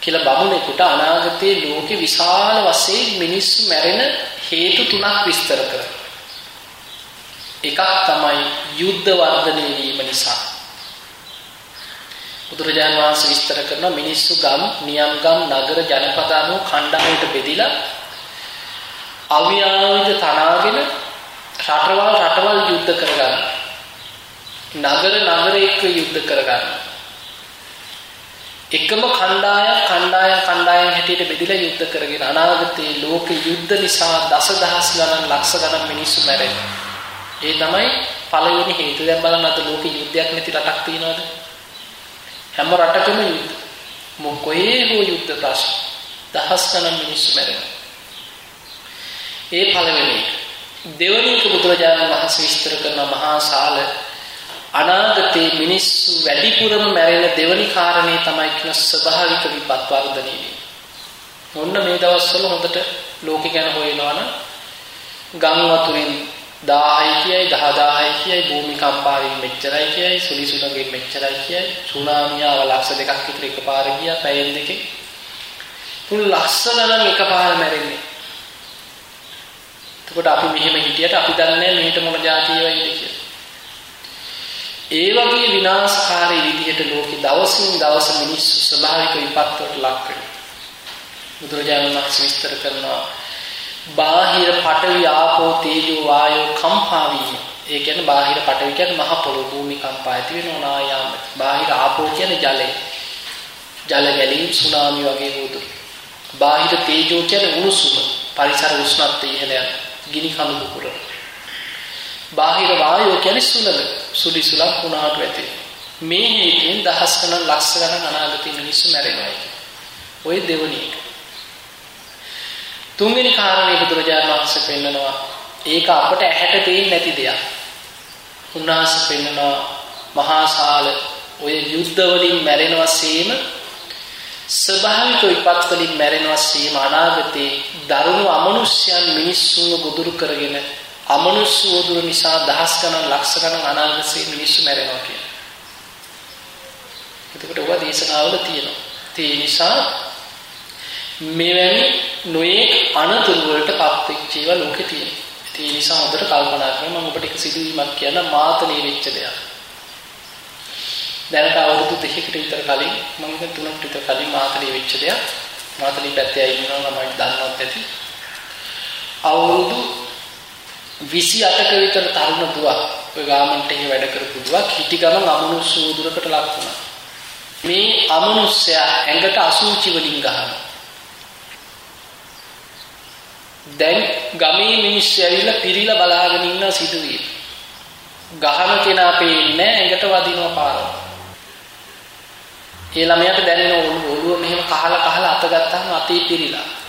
[SPEAKER 1] කියලා බමුණෙකුට අනාගතයේ ලෝකෙ විශාල වශයෙන් මිනිස්සු මැරෙන හේතු තුනක් විස්තර කරනවා. එකක් තමයි යුද්ධ වර්ධනය වීම නිසා. බුදුරජාන් වහන්සේ විස්තර කරන මිනිස්සු ගම්, නියම් ගම්, නගර, ජනපද අනුව කණ්ඩායමට බෙදිලා අවියාවිද තනාගෙන රටවල් රටවල් යුද්ධ කරගන්න. නගර නගර එක්ක යුද්ධ කරගන්න. එකම කණ්ඩායම් කණ්ඩායම් කණ්ඩායම් හැටියට බෙදිලා යුද්ධ කරගෙන අනාගතයේ ලෝක යුද්ධ නිසා දසදහස් ගණන් ලක්ෂ ගණන් මිනිස්සු මැරෙනවා. ඒ තමයි පළවෙනි හේතුව. දැන් බලන්න අද ලෝක යුද්ධයක් නැති රටක් තියෙනවද? හැම රටකම යුද්ධ. මොකේ හෝ යුද්ධ ප්‍රශ්න. දහස් ගණන් මිනිස්සු මැරෙනවා. ඒ පළවෙනි එක. දෙවනි එක බුදුරජාණන් වහන්සේ විස්තර කරන මහා ශාල අනාගතේ මිනිස්සු වැඩිපුරම මැරෙන දෙවනි කාරණේ තමයි කියන ස්වභාවික විපත් වර්ධනය වීම. ඔන්න මේ දවස්වල හොඳට ලෝකෙ ගැන හොයනවනම් ගම් වතුරින් 1000යි කියයි 10000යි කියයි භූමිකම්පාවෙන් මෙච්චරයි කියයි සුලිසුලගෙන් මෙච්චරයි කියයි සුනාමියාව ලක්ෂ දෙකක් විතර එකපාර ගියා පැයෙන් දෙකේ තුන් ලක්ෂ ගණන් එකපාර මැරෙන්නේ. එතකොට අපි මෙහෙම හිටියට අපි දන්නේ මෙහෙට මොන જાතිය වෙයිද කියලා. ඒ වගේ විනාශකාරී විදිහට ලෝකෙ දවසින් දවස මිනිස්සු ස්වභාවික විපත් වලට ලක් වෙනවා බුදුරජාණන් වහන්සේ විස්තර කරනවා බාහිර පඨවි ආපෝ තේජෝ වායෝ කම්පා වීම. ඒ කියන්නේ බාහිර පඨවි කියන්නේ මහ පොළොව භූමි කම්පා ඇති වෙන නායාම. බාහිර ආපෝ කියන්නේ ජලය. ජල ගැලීම් සුනාමි වගේ වුදු. බාහිර තේජෝ කියන්නේ උණුසුම. පරිසර උෂ්ණත්වය ඉහළ යන. ගිනි කඳු පුපුර. බාහිර වායෝ කියන්නේ සුළඟ. සුලි සුලක් වුණාට ඇති. මේ හේතුවෙන් දහස් ගණන් ලක්ෂ ගණන් අනාගතේ මිනිස්සු මැරෙනවා. ඔය දෙවණි එක. තුන්වෙනි කාරණේ බුදුරජාණන් වහන්සේ පෙන්නනවා ඒක අපට ඇහැට පේන්නේ නැති දෙයක්. උන්වහන්සේ පෙන්නනවා මහා ශාල ඔය යුද්ධ වලින් මැරෙනවා සීම ස්වභාවික විපත් වලින් මැරෙනවා සීම අනාගතේ දරුණු අමනුෂ්‍යයන් මිනිස්සුන්ව ගොදුරු කරගෙන අමනුෂ්‍ය වදුරු නිසා දහස් ගණන් ලක්ෂ ගණන් අනාගතේ මිනිස්සු මැරෙනවා කියන. එතකොට ඔවා දේශනාවල තියෙනවා. ඒ නිසා මෙවැනි නොයේ අනතුරු වලට පත් වෙච්ච ඒවා ලෝකේ තියෙනවා. ඒ නිසා හොඳට කල්පනා කරන්න මම ඔබට එක සිදුවීමක් කියන්න මාතලේ වෙච්ච දෙයක්. දැනට අවුරුදු දෙකකට විතර කලින් මම හිතන තුනකට විතර කලින් මාතලේ වෙච්ච දෙයක්. මාතලේ පැත්තේ ඉන්නවා ළමයි දන්නවත් ඇති. අවුරුදු 28ක විතර තරුණ දුවක් ඔය ගාමන්ට් එකේ වැඩ කරපු දුවක් හිටි ගමන් අමනුෂ්‍ය උදුරකට ලක් වුණා. මේ අමනුෂ්‍යයා ඇඟට අසුචි වලින් ගහනවා. දැන් ගමේ මිනිස්සු ඇවිල්ලා පිරිලා බලාගෙන ඉන්න සිදුවීම. ගහන කෙනා පේන්නේ ඇඟට වදිනවා පාරවල්. ඒ ළමයාට දැනෙන ඔළුව මෙහෙම කහලා කහලා අත ගත්තාම අතේ පිරිලා.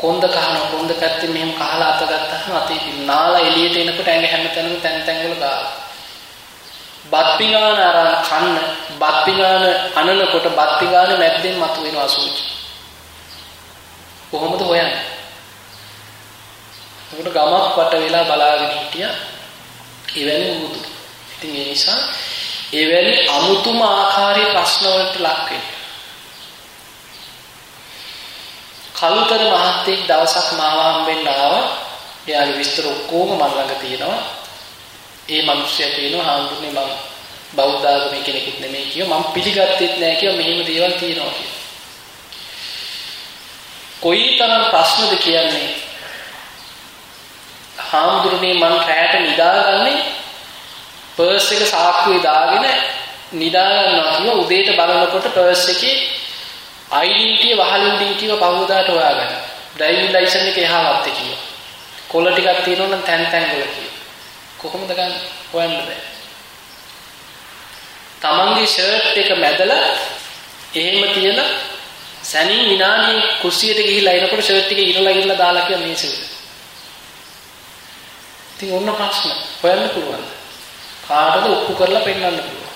[SPEAKER 1] කොන්ද කහන කොන්ද පැත්තෙන් මෙහෙම කහලා අත ගත්තාම අතේ පිරිලා. නාලා එළියට එනකොට ඇඟ හැමතැනම තැන් තැන් වල ගාලා. බත් පිඟාන අරන් කන්න බත් පිඟාන අනනකොට බත් පිඟාන මැද්දෙන් මතුවෙන අසුචි. කොහොමද හොයන්නේ? උකට ගමක් වට වෙලා බලාගෙන හිටියා එවැනි වුදු. ඉතින් ඒ නිසා එවැනි අමුතුම ආකාරයේ ප්‍රශ්න වලට ලක් වෙනවා. කලුතර මහත්තයෙක් දවසක් මාව හම්බෙන්න ආවා. එයාගේ විස්තර ඔක්කොම මම ළඟ තියෙනවා. ඒ මිනිස්සයා කියනවා හාමුදුරනේ මම බෞද්ධ ආගමේ කෙනෙකුත් නෙමෙයි කියව මම පිළිගත්තෙත් නෑ කියව මෙහෙම දේවල් තියෙනවා කියලා. කොයිතරම් ප්‍රශ්නද කියන්නේ හාමුදුරනේ මං රැයට නිදාගන්නේ පර්ස් එක සාක්කුවේ දාගෙන නිදා ගන්නවා කියන උදේට බලනකොට පර්ස් එකේ ඩෙන්ටිටි වහල් ඩෙන්ටිටිව පහුවදාට හොයාගන්න. ඩ්‍රයිවිං ලයිසන් එක එහාවත් කියව. කොළ ටිකක් තියෙනවා නම් තැන් තැන් වල කියව. කොහොමද ගන්න හොයන්න බෑ. තමන්ගේ ෂර්ට් එක මැදලා එහෙම තියලා සැනින් විනාඩි කුස්සියට ගිහිල්ලා එනකොට ෂර්ට් එක ඉරලා ඉරලා දාලා කියන මේසෙට. ඉතින් ඔන්න ප්‍රශ්න හොයන්න පුළුවන්. කාටද ඔප්පු කරලා පෙන්වන්න පුළුවන්.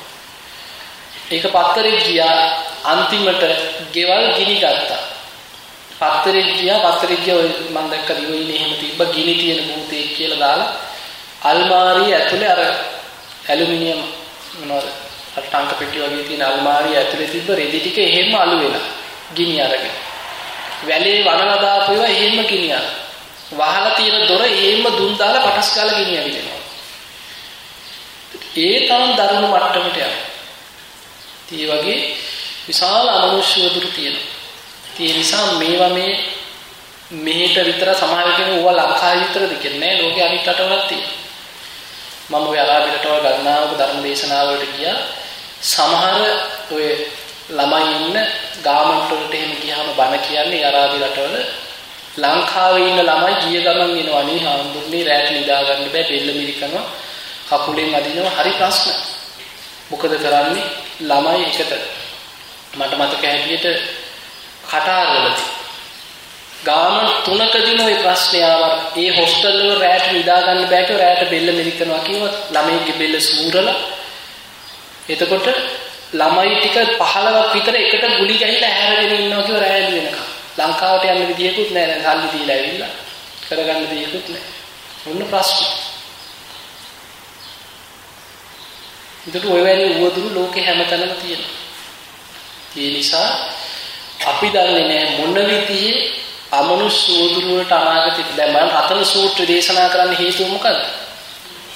[SPEAKER 1] ඒක පත්තරේ ගියා අන්තිමට ගෙවල් ගිනි ගත්තා. පත්තරේ ගියා පත්තරේ ගියා ඔය මම දැක්ක දිවයිනේ එහෙම තිබ්බ ගිනි තියෙන භූතයෙක් කියලා දාලා අල්මාරිය ඇතුලේ අර ඇලුමිනියම් මොනවද අර ටංක පෙට්ටිය වගේ තියෙන අල්මාරිය ඇතුලේ තිබ්බ රෙදි ටික එහෙම අලු වෙලා ගිනි අරගෙන. වැලේ වනලා දාපු ඒවා එහෙම ගිනි අර වහලා තියෙන දොර එහෙම දුම් දාලා පටස් ගාලා ගිනි ඇවිදිනවා. ඒ තරම් දරුණු මට්ටමට යනවා. ඒ වගේ විශාල අමනුෂ්‍ය වදුරු තියෙනවා. ඒ නිසා මේවා මේ මෙහෙට විතර සමහර කෙනෙක් ඕවා ලංකාවේ විතරද කියන්නේ නෑ ලෝකේ අනිත් රටවලත් තියෙනවා. මම ඔය අරාබි රටවල් ගණනාවක ධර්ම දේශනාවලට ගියා. සමහර ඔය ළමයි ඉන්න ගාමන්ට් වලට එහෙම ගියාම බණ කියන්නේ අරාබි රටවල ලංකාවේ ඉන්න ළමයි ගිය ගමන් එනවා නේ හාමුදුරනේ රැට නිදා ගන්න බෑ බෙල්ල මිරිකනවා කකුලෙන් අදිනවා. හරි ප්‍රශ්න. මොකද කරන්නේ? ළමයි එකට මට මතක හැටියට කටාරවලදී ගාමන් තුනකදීම ওই ප්‍රශ්නේ ආවා. ඒ හොස්ටල් වල රැට නිදා ගන්න බෑ කියලා රැට බෙල්ල මෙරිකනවා කිව්වොත් ළමයිගේ බෙල්ල සූරලා එතකොට ළමයි ටික 15ක් විතර එකට ගුලි ගහිලා හැරගෙන ඉන්නවා කියලා රැය වෙනකම්. ලංකාවට යන්න විදියකුත් නෑ නේද? සල්ලි දීලා ඇවිල්ලා කරගන්න දෙයක්වත් නෑ. මොන ප්‍රශ්න. ඒකට ඔය වැනි උවදුරු ලෝකේ හැමතැනම තියෙනවා. ඒ නිසා අපි දන්නේ නැහැ මොන විදිහේ අමනුෂ්‍ය උදුරු වලට අනාගතේ දැන් මම රතන සූත්‍ර දේශනා කරන්න හේතුව මොකද්ද?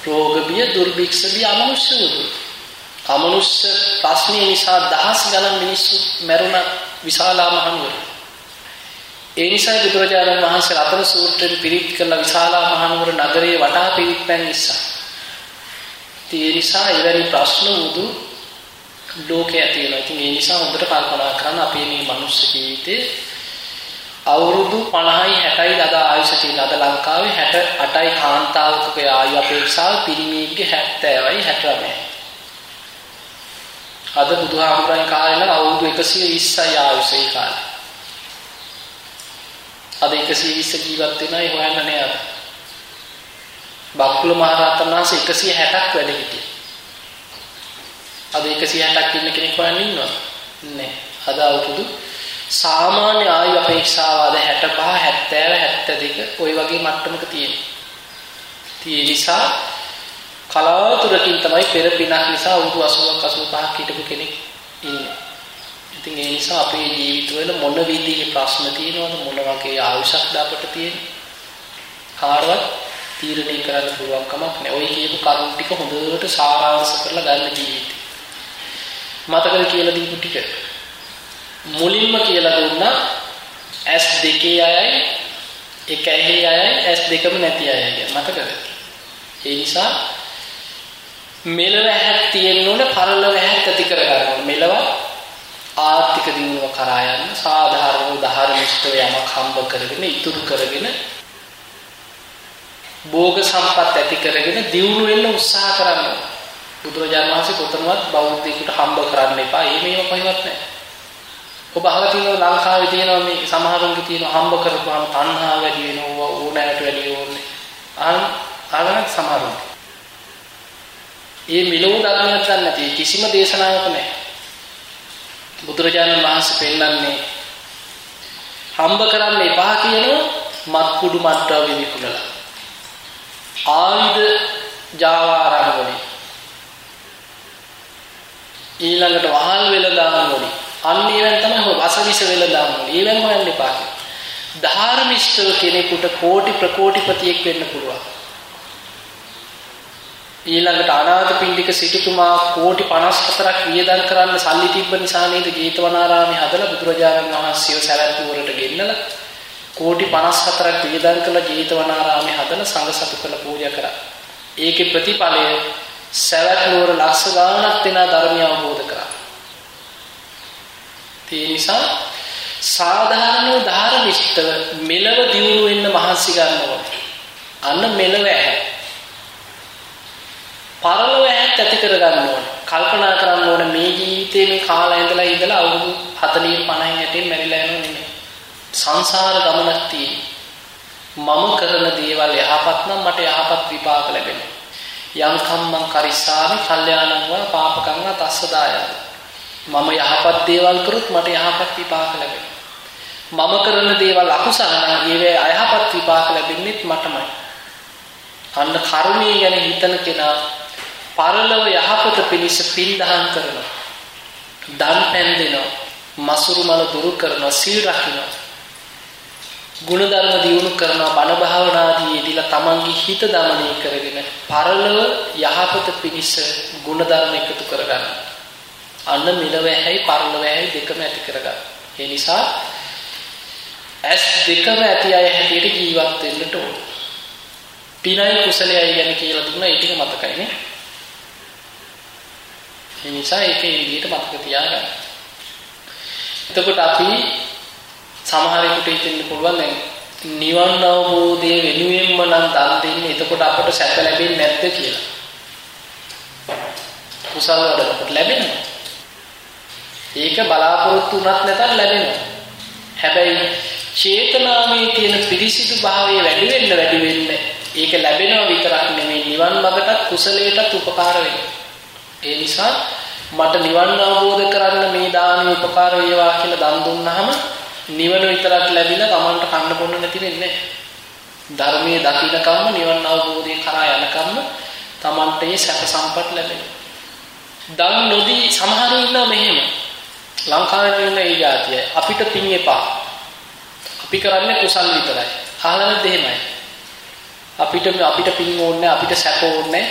[SPEAKER 1] රෝග බිය දුර්භික්ෂ බිය අමනුෂ්‍ය උදුරු. අමනුෂ්‍ය ප්‍රශ්නේ නිසා දහස් ගණන් මිනිස්සු මැරුණ විශාලා මහනුවර. ඒ නිසා බුදුරජාණන් වහන්සේ රතන සූත්‍රයෙන් පිරිත් කළ විශාලා මහනුවර නගරයේ වටා පිරිත් පෑන් ඉස්සා. ඒ නිසා එවැනි ප්‍රශ්න උදු ලෝකයේ තියෙනවා. ඉතින් ඒ නිසා හොඳට කල්පනා කරන්න අපේ මේ මනුස්ස ජීවිතේ අවුරුදු 50යි 60යි අද ආයුෂ තියෙන අද ලංකාවේ 68යි කාන්තාවකගේ ආයු අපේක්ෂාව පිරිමියෙක්ගේ 70යි 69යි. අද බුදුහාමුදුරන් කාලේ නම් අවුරුදු 120යි ආයුෂ ඒ කාලේ. අද 120 ජීවත් වෙනයි හොයන්න නෑ අද. බක්කුල මහරහතන් වහන්සේ 160ක් වැඩ හිටියේ. අද 160ක් ඉන්න කෙනෙක් හොයන්න ඉන්නවද? නෑ. අද අවුරුදු සාමාන්‍ය ආයු අපේක්ෂාව අද 65 70 72 ওই වගේ මට්ටමක තියෙනවා. ඒ නිසා කලාතුරකින් තමයි පෙර පිනක් නිසා අවුරුදු 80ක් 85ක් හිටපු කෙනෙක් ඉන්නේ. ඉතින් ඒ නිසා අපේ ජීවිතවල මොන විදිහේ ප්‍රශ්න තියෙනවද මොන වගේ ආයුෂක්ද අපට තියෙන්නේ? කාටවත් තීරණය කරන්න පුළුවන් කමක් නැහැ. ওই කියපු කරුණු ටික හොඳට සාරාංශ කරලා ගන්න ජීවිතේ. මතකද කියලා දීපු ටික? මුලින්ම කියලා දුන්නා S දෙකේ අයයි එක ඇහි අයයි S දෙකම නැති අයයි කියලා. මතකද? ඒ නිසා මෙලව ඇහක් තියෙන්න ඕන පරලව ඇහක් ඇති කර ගන්න ඕන. මෙලව ආර්ථික දියුණුව කරා යන සාධාරණ ධාර්මිෂ්ඨ යමක් හම්බ කරගෙන ඉතුරු කරගෙන භෝග සම්පත් ඇති කරගෙන දියුණු වෙන්න උත්සාහ කරන්න ඕන. බුදුරජාණන් වහන්සේ කොතනවත් බෞද්ධයෙකුට හම්බ කරන්න එපා. ඒ මේව කොහෙවත් නැහැ. ඔබ අහලා තියෙනවා ලංකාවේ තියෙනවා මේ සමහරුන්ගේ තියෙන හම්බ කරපුවාම තණ්හා වැඩි වෙනවා ඕනෑමට වැඩි ඕනේ. අහන අහන සමහරුන්. මේ මිලෝ ධර්මයක් ගන්න නැති කිසිම දේශනාවක නැහැ. බුදුරජාණන් වහන්සේ පෙන්නන්නේ හම්බ කරන්න එපා කියනවා මත්කුඩු මත්ද්‍රව්‍ය විකුණලා. ආයුධ ජාවාරම් වලින් ඊළඟට වහල් වෙලදාම් වලින් අන්න ඒවෙන් තමයි හොය වසවිස වෙලදාම් වලින් ඒවෙන් හොයන්න එපා ධාර්මිෂ්ඨව කෙනෙකුට කෝටි ප්‍රකෝටිපතියෙක් වෙන්න පුළුවන්. ඊළඟට අනාථ පිණ්ඩික සිටුතුමා කෝටි 54ක් වියදම් කරන්න සල්ලි තිබ්බ නිසා නේද ජේතවනාරාමේ හදලා බුදුරජාණන් වහන්සේව සැලැත් නුවරට ගෙන්නලා කෝටි 54ක් වියදම් කළ ජේතවනාරාමේ හදලා සංඝ සතු කළ පූජා කරා. ඒකේ ප්‍රතිඵලය සැලැත් නුවර ලක්ෂ ගාණක් දෙනා ධර්මය අවබෝධ කරා. ඒ නිසා සාධාරණ ධාර්මිෂ්ඨව මෙලව දියුණු වෙන්න මහන්සි ගන්නවා. අන්න මෙලව ඇහැ. පරලොව ඇහත් ඇති කර ගන්න ඕන. කල්පනා කරන්න ඕන මේ ජීවිතේ මේ කාලය ඉඳලා ඉඳලා අවුරුදු 40 50 60 මැරිලා යනවා නෙමෙයි. සංසාර ගමනක් තියෙන්නේ. මම කරන දේවල් යහපත් නම් මට යහපත් විපාක ලැබෙනවා. යම් කම්මං කරිස්සාමි කල්යාණං වා පාපකං වා තස්සදායයි. මම යහපත් දේවල් කරොත් මට යහපත් විපාක ලැබෙනවා. මම කරන දේවල් අකුසල නම් ඒවේ අයහපත් විපාක ලැබෙන්නේත් මටමයි. අන්න කර්මයේ ගැන හිතන කෙනා පරලොව යහපත පිණිස පින් දහම් කරනවා. දන් පැන් දෙනවා. මසුරු මල දුරු කරනවා, සීල් රකින්නවා. ගුණධර්ම දියුණු කරනවා, බණ භාවනාදී යෙදিলা තමන්ගේ හිත දමනය කරගෙන පරලොව යහපත පිණිස ගුණධර්ම එකතු කරගන්න. අන්න මිලව ඇහැයි පරලොව ඇහැයි දෙකම ඇති කරගන්න. ඒ නිසා ඇස් දෙකම ඇති අය හැටියට ජීවත් වෙන්නට ඕන. පිනයි කුසලයයි ගැන කියලා දුන්නා ඒ ටික මතකයි නේ. ඒ නිසා ඒකේ විදිහට මතක තියාගන්න. එතකොට අපි සමහරෙකුට හිතෙන්න පුළුවන් දැන් නිවන් අවබෝධය වෙනුවෙන්ම නම් දන් දෙන්නේ එතකොට අපට සැප ලැබෙන්නේ නැද්ද කියලා. කුසල වලට ලැබෙනවා. ඒක බලාපොරොත්තු වුණත් නැතත් ලැබෙනවා. හැබැයි චේතනාවේ තියෙන පිරිසිදු භාවය වැඩි වෙන්න වැඩි වෙන්න ඒක ලැබෙනව විතරක් නෙමෙයි නිවන් මාර්ගටත් කුසලයටත් උපකාර වෙනවා. ඒ නිසා මට නිවන් අවබෝධ කරන්න මේ දානෙ උපකාර වේවා කියලා දන් දුන්නාම නිවන විතරක් ලැබිලා Tamanට කන්න බොන්න නැති වෙන්නේ ධර්මයේ දකින්නකම්ම නිවන් අවබෝධය කරා යනකම්ම Tamanට ඒ සැප සම්පත් ලැබෙනවා. දන් නොදී සමහරු ඉන්නවා මෙහෙම. ලංකාවේ ඉන්න ඒ જાතිය අපිට පින් එපා. අපි කරන්නේ කුසල් විතරයි. අහලා නැද්ද එහෙමයි? අපිට අපිට පින් ඕනේ අපිට සැප ඕනේ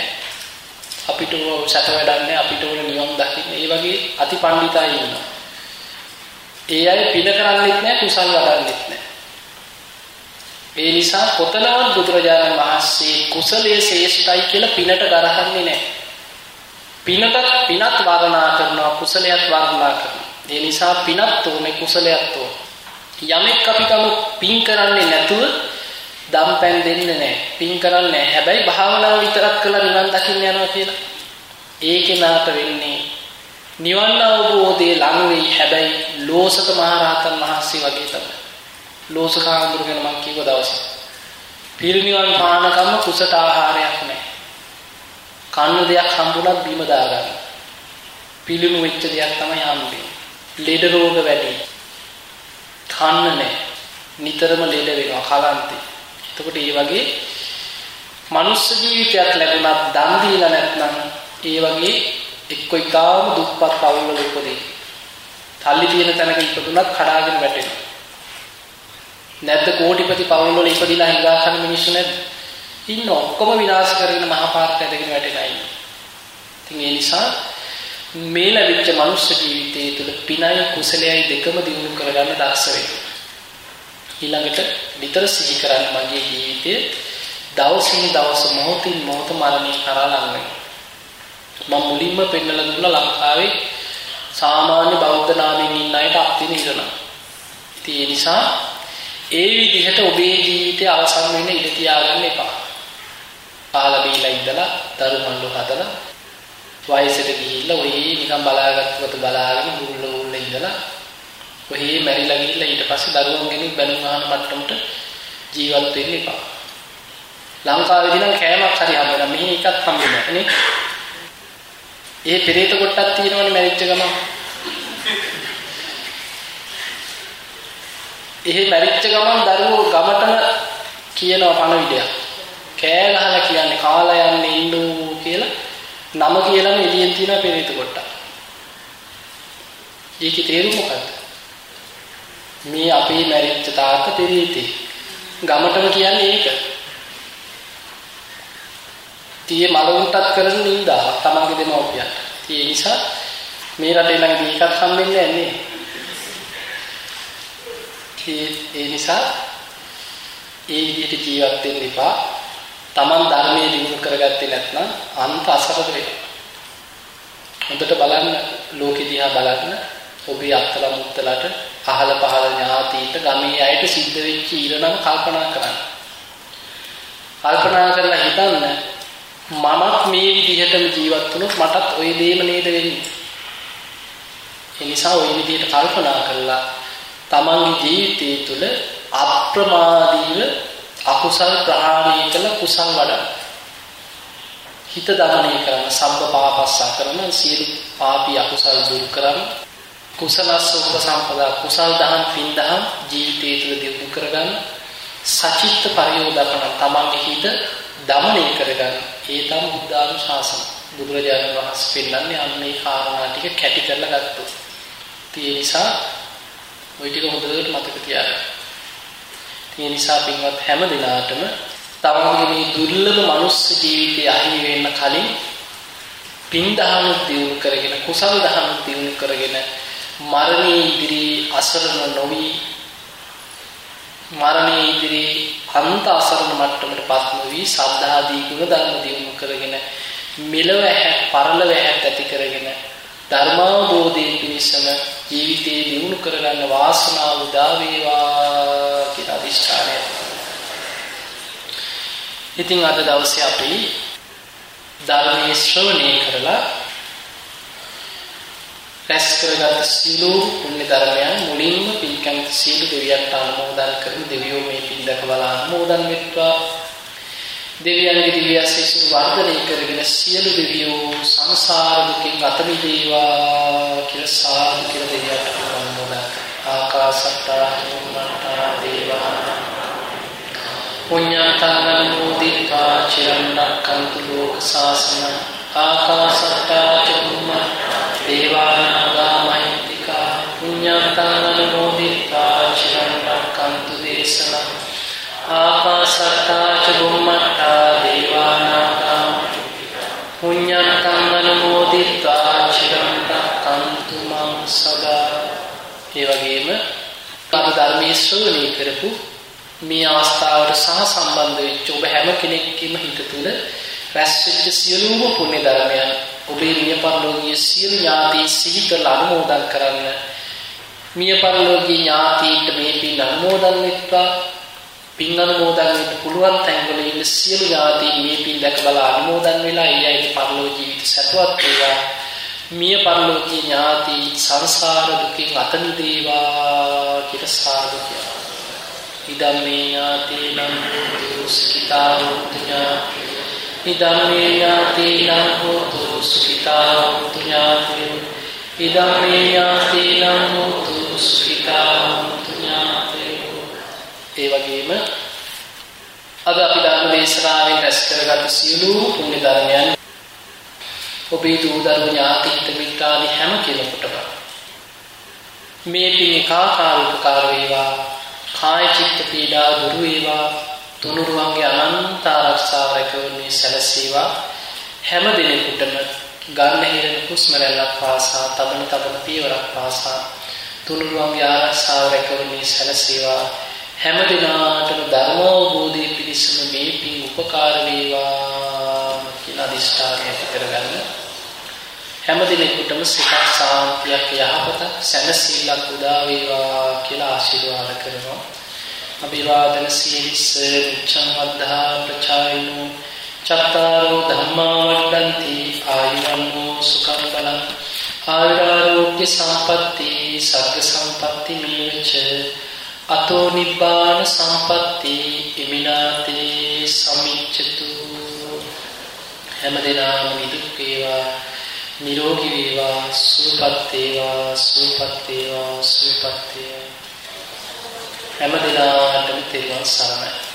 [SPEAKER 1] අපිට සැප වැඩන්නේ අපිට ඕන නිවන් දකින්න. ඒ වගේ අතිපණ්ඩිතයි ඉන්නවා. ඒ අය පින කරන්නේත් නැහැ කුසල් වඩන්නේත් නැහැ. ඒ නිසා කොතනවත් බුදුරජාණන් වහන්සේ කුසලයේ ශ්‍රේෂ්ඨයි කියලා පිනට ගරහන්නේ නැහැ. පිනට පිනත් වර්ණනා කරනවා කුසලයක් වර්ණනා කරනවා. ඒ නිසා පිනත් ඕනේ කුසලයක් ඕනේ. යමෙක් අපි කමු පින් කරන්නේ නැතුව දම්පැන් දෙන්නේ නැහැ. පින් කරන්නේ නැහැ. හැබැයි භාවනාව විතරක් කළා නිවන් දකින්න යනවා කියලා. ඒ කෙනාට වෙන්නේ නිවන් අවබෝධයේ ළඟ වෙයි. හැබැයි ලෝසක මහරහතන් වහන්සේ වගේ තමයි. ලෝසක ආඳුර ගැන මම කිව්ව දවසේ. පිරිනිවන් පානකම කුසට ආහාරයක් නැහැ. කන්න දෙයක් හම්බුණත් බිම දාගන්න. පිළිමු වෙච්ච දෙයක් තමයි හම්බෙන්නේ. ලෙඩ රෝග වැඩි. කන්න නැහැ. නිතරම ලෙඩ වෙනවා කලන්තේ. එතකොට මේ වගේ මනුස්ස ජීවිතයක් ලැබුණත් දන් දීලා නැත්නම් ඒ වගේ එක්ක ඉතාම දුප්පත් පවුල්වල උපදී. තල්ලි තියෙන තැනක ඉපදුනත් කඩාගෙන වැටෙනවා. නැද්ද කෝටිපති පවුල්වල ඉපදිලා හිඟා කන මිනිස්සු නැද්ද? ඉන්න ඔක්කොම විනාශ කරගෙන මහපාරට ඇදගෙන වැටෙලා ඉන්නේ. ඉතින් ඒ නිසා මේ ලැබිච්ච මනුෂ්‍ය ජීවිතයේ තුල පිනයි කුසලයයි දෙකම දිනු කරගන්න දක්ෂ වෙන්න. ඊළඟට නිතර සිහි කරන්න මගේ ජීවිතයේ දවසින් දවස මොහොතින් මොහොත මරණය කරා ලඟ මම මුලින්ම පෙන්නලා දුන්න ලංකාවේ සාමාන්‍ය බෞද්ධ නාමයෙන් ඉන්න අයට අත්දින ඉරනවා. ඉතින් ඒ නිසා ඒ විදිහට ඔබේ ජීවිතය අවසන් වෙන්න ඉඩ තියාගන්න එපා. කාලා බීලා ඉඳලා දරුමල්ලු හදලා වයසට ගිහිල්ලා ඔය නිකන් බලාගත්තොත් බලාගෙන මුල්ල මුල්ල ඉඳලා ඔහේ මැරිලා ගිහිල්ලා ඊට පස්සේ දරුවන් කෙනෙක් බැලුම් අහන මට්ටමට ජීවත් වෙන්න එපා. ලංකාවේදී නම් කෑමක් හරි හම්බ වෙනවා. මෙහි එකක් හම්බ වෙනවා නේ. ඒ පෙරේත කොටක් තියෙනවනේ මැරිච්ච ගමන්. එහෙ මැරිච්ච ගමන් දරුවෝ ගමටම කියනවා පණවිඩයක්. කෑ ගහලා කියන්නේ කාලා යන්නේ ඉන්නෝ කියලා නම කියලාම එළියෙන් තියෙන පෙරේත කොටක්. ඒකේ තේරුම මොකද්ද? මේ අපේ මැරිච්ච තාත්තා පෙරේතේ. ගමටම කියන්නේ ඒක. Tie මලවුන්ටත් කරන නින්දා තමන්ගේ දෙමව්පියන්ට. ඒ නිසා මේ රටේ ළඟදී එකක් හම්බෙන්නේ නැහැ ඒ නිසා ඒ විදිහට ජීවත් වෙන්න එපා. Taman ධර්මයේ දිනු කරගත්තේ නැත්නම් අන්ත අසරද වෙනවා. හොඳට බලන්න ලෝකෙ දිහා බලන්න ඔබේ අත්තල මුත්තලට අහල පහල ඥාතීන්ට ගමේ අයට සිද්ධ වෙච්ච ඊරණම කල්පනා කරන්න. කල්පනා කරලා හිතන්න මමත් මේ විදිහටම ජීවත් වුණොත් මටත් ওই දේම නේද වෙන්නේ. ඒ නිසා ওই විදිහට කල්පනා කරලා තමන්ගේ ජීවිතය තුළ අප්‍රමාදීව අකුසල් ප්‍රහාණය කළ කුසල් වඩන හිත දමනය කරන සම්බ පාපස්සා කරන සියලු පාපී අකුසල් දුරු කරන කුසලස්ස උපසම්පදා කුසල් දහම් පින් දහම් ජීවිතය තුළ දියුණු කරගන්න සචිත්ත පරියෝදකන තමන්ගේ හිත දමනය කරගන්න ඒ තම බුද්ධානුශාසන බුදුරජාණන් වහන්සේ පෙන්නන්නේ අන්න ඒ කාරණා ටික කැටි කරලා ගත්තොත්. ඒ නිසා ওই ටික හොඳට මතක තියාගන්න. ඒ නිසා පින්වත් හැම දිනාටම තමන්ගේ මේ දුර්ලභ මනුස්ස ජීවිතය අහිමි වෙන්න කලින් පින් දහම දියුණු කරගෙන කුසල් දහම දියුණු කරගෙන මරණයේ ඉදිරියේ අසරණ නොවි මරණයේ ඉදිරියේ අන්ත අසරණ මට්ටමට පත් නොවි සද්ධාදී ගුණ ධර්ම දියුණු කරගෙන මෙලව ඇහැ පරලව ඇහැත් ඇති කරගෙන ධර්මාවබෝධයෙන් පිණිසම ජීවිතේ දියුණු කරගන්න වාසනාව උදා වේවා කියලා අදිෂ්ඨානය. ඉතින් අද දවසේ අපි ධර්මයේ ශ්‍රවණය කරලා රැස් කරගත් සියලු පුණ්‍ය ධර්මයන් මුලින්ම පින්කම් සියලු දෙවියන්ට අනුමෝදන් කරමු. දෙවියෝ මේ පින් දැකලා අනුමෝදන් වෙත්වා. දෙවියන්ගේ දිව්‍ය ආශිර්වාද වර්ධනය කරගෙන සියලු දෙවියෝ සංසාර දුකින් අත මිදේවා කියලා සාදු කියලා දෙවියන්ට අනුමෝදන් ආකාසට්ටා චුම්මට්ටා දේවා පුඤ්ඤාතං මොදිත්වා චිරන්තරක්කන්තු ලෝක සාසන. ආකාසට්ටා චුම්මට්ටා දේවානාගා මහිත්‍තිකා පුඤ්ඤන්තං අනුමෝදිත්වා චිරං රක්칸තු දේශනං. ආකාසත්තා ච බුම්මත්තා දේවානාගා පුඤ්ඤන්තං අනුමෝදිත්වා චිරං රක්칸තු මං සදා ඒ වගේම අද ධර්මයේ ශ්‍රවණය කරපු මේ අවස්ථාවට සහ සම්බන්ධ වෙච්ච ඔබ හැම කෙනෙක්ගේම හිත තුළ රැස් වෙච්ච සියලුම පුණ්‍ය ධර්මයන් ඔබේ මිය පරලෝකීය සියලු ඥාති සිහි කරලා අනුමෝදන් කරන්න. මිය පරලෝකීය ඥාතිට මේ පින් අනුමෝදන් වෙත්වා. පින් අනුමෝදන් වෙන්න පුළුවන් තැන්වල ඉන්න සියලු ඥාති මේ පින් දැක බලා අනුමෝදන් වෙලා ඒ අයගේ පරලෝක ජීවිත සතුටවත් වේවා. මිය පරලෝකීය ඥාති සංසාර දුකින් අත මිදේවා කියලා සාදු කියනවා. ඉදම්මේ ඥාතේනම් දුස්කිතා උත්ඥාති ඉදම්මේ ඥාතීනම් හෝතු සුඛිතා හෝතු ඥාතයෝ ඉදම්මේ ඥාතීනම් හෝතු සුඛිතා හෝතු ඥාතයෝ ඒ වගේම අද අපි ධර්ම දේශනාවෙන් රැස් කරගත් සියලු පුණ්‍ය ධර්මයන් ඔබේ දූ දරු ඥාති හිත මිත්‍රාදී හැම කෙනෙකුටම. මේ පින් කාකාර උපකාර වේවා කාය චිත්ත පීඩා දුරු වේවා තුනුරුවන්ගේ අනන්ත ආරක්ෂාව රැකවන්නේ සැලසීවා. හැම දිනෙකටම ගන්න හිරෙන හුස්ම රැල්ලක් පාසා තබන තබන පියවරක් පාසා තුනුරුවන්ගේ ආරක්ෂාව රැකවන්නේ සැලසීවා. හැම දිනාටම ධර්ම අවබෝධයේ පිණිසම මේ පින් උපකාර වේවා කියලා අදිෂ්ඨානය ඇති කරගන්න. හැම දිනෙකටම සිතක් සාන්තියක් යහපතක් සැනසීමක් උදා වේවා කියලා ආශිර්වාද කරනවා. අභිවාදන සීලිස්ස නිච්ඡං වද්ධා ප්‍රචායිනෝ චත්තාරෝ ධම්මා වඩ්ඩಂತಿ ආයුවන්නෝ සුඛං බලං ආයුරාෝග්‍ය සම්පatti සග්ග සම්පatti මේච අතෝ නිබ්බාන සම්පatti ඉමිනාතේ සමිච්ඡතු හැමදෙනාම නිදුක් වේවා නිරෝගී වේවා සුවපත් වේවා සුවපත් වේවා සුවපත් වේවා හැම දිනාටම තෙරුවන් සරණයි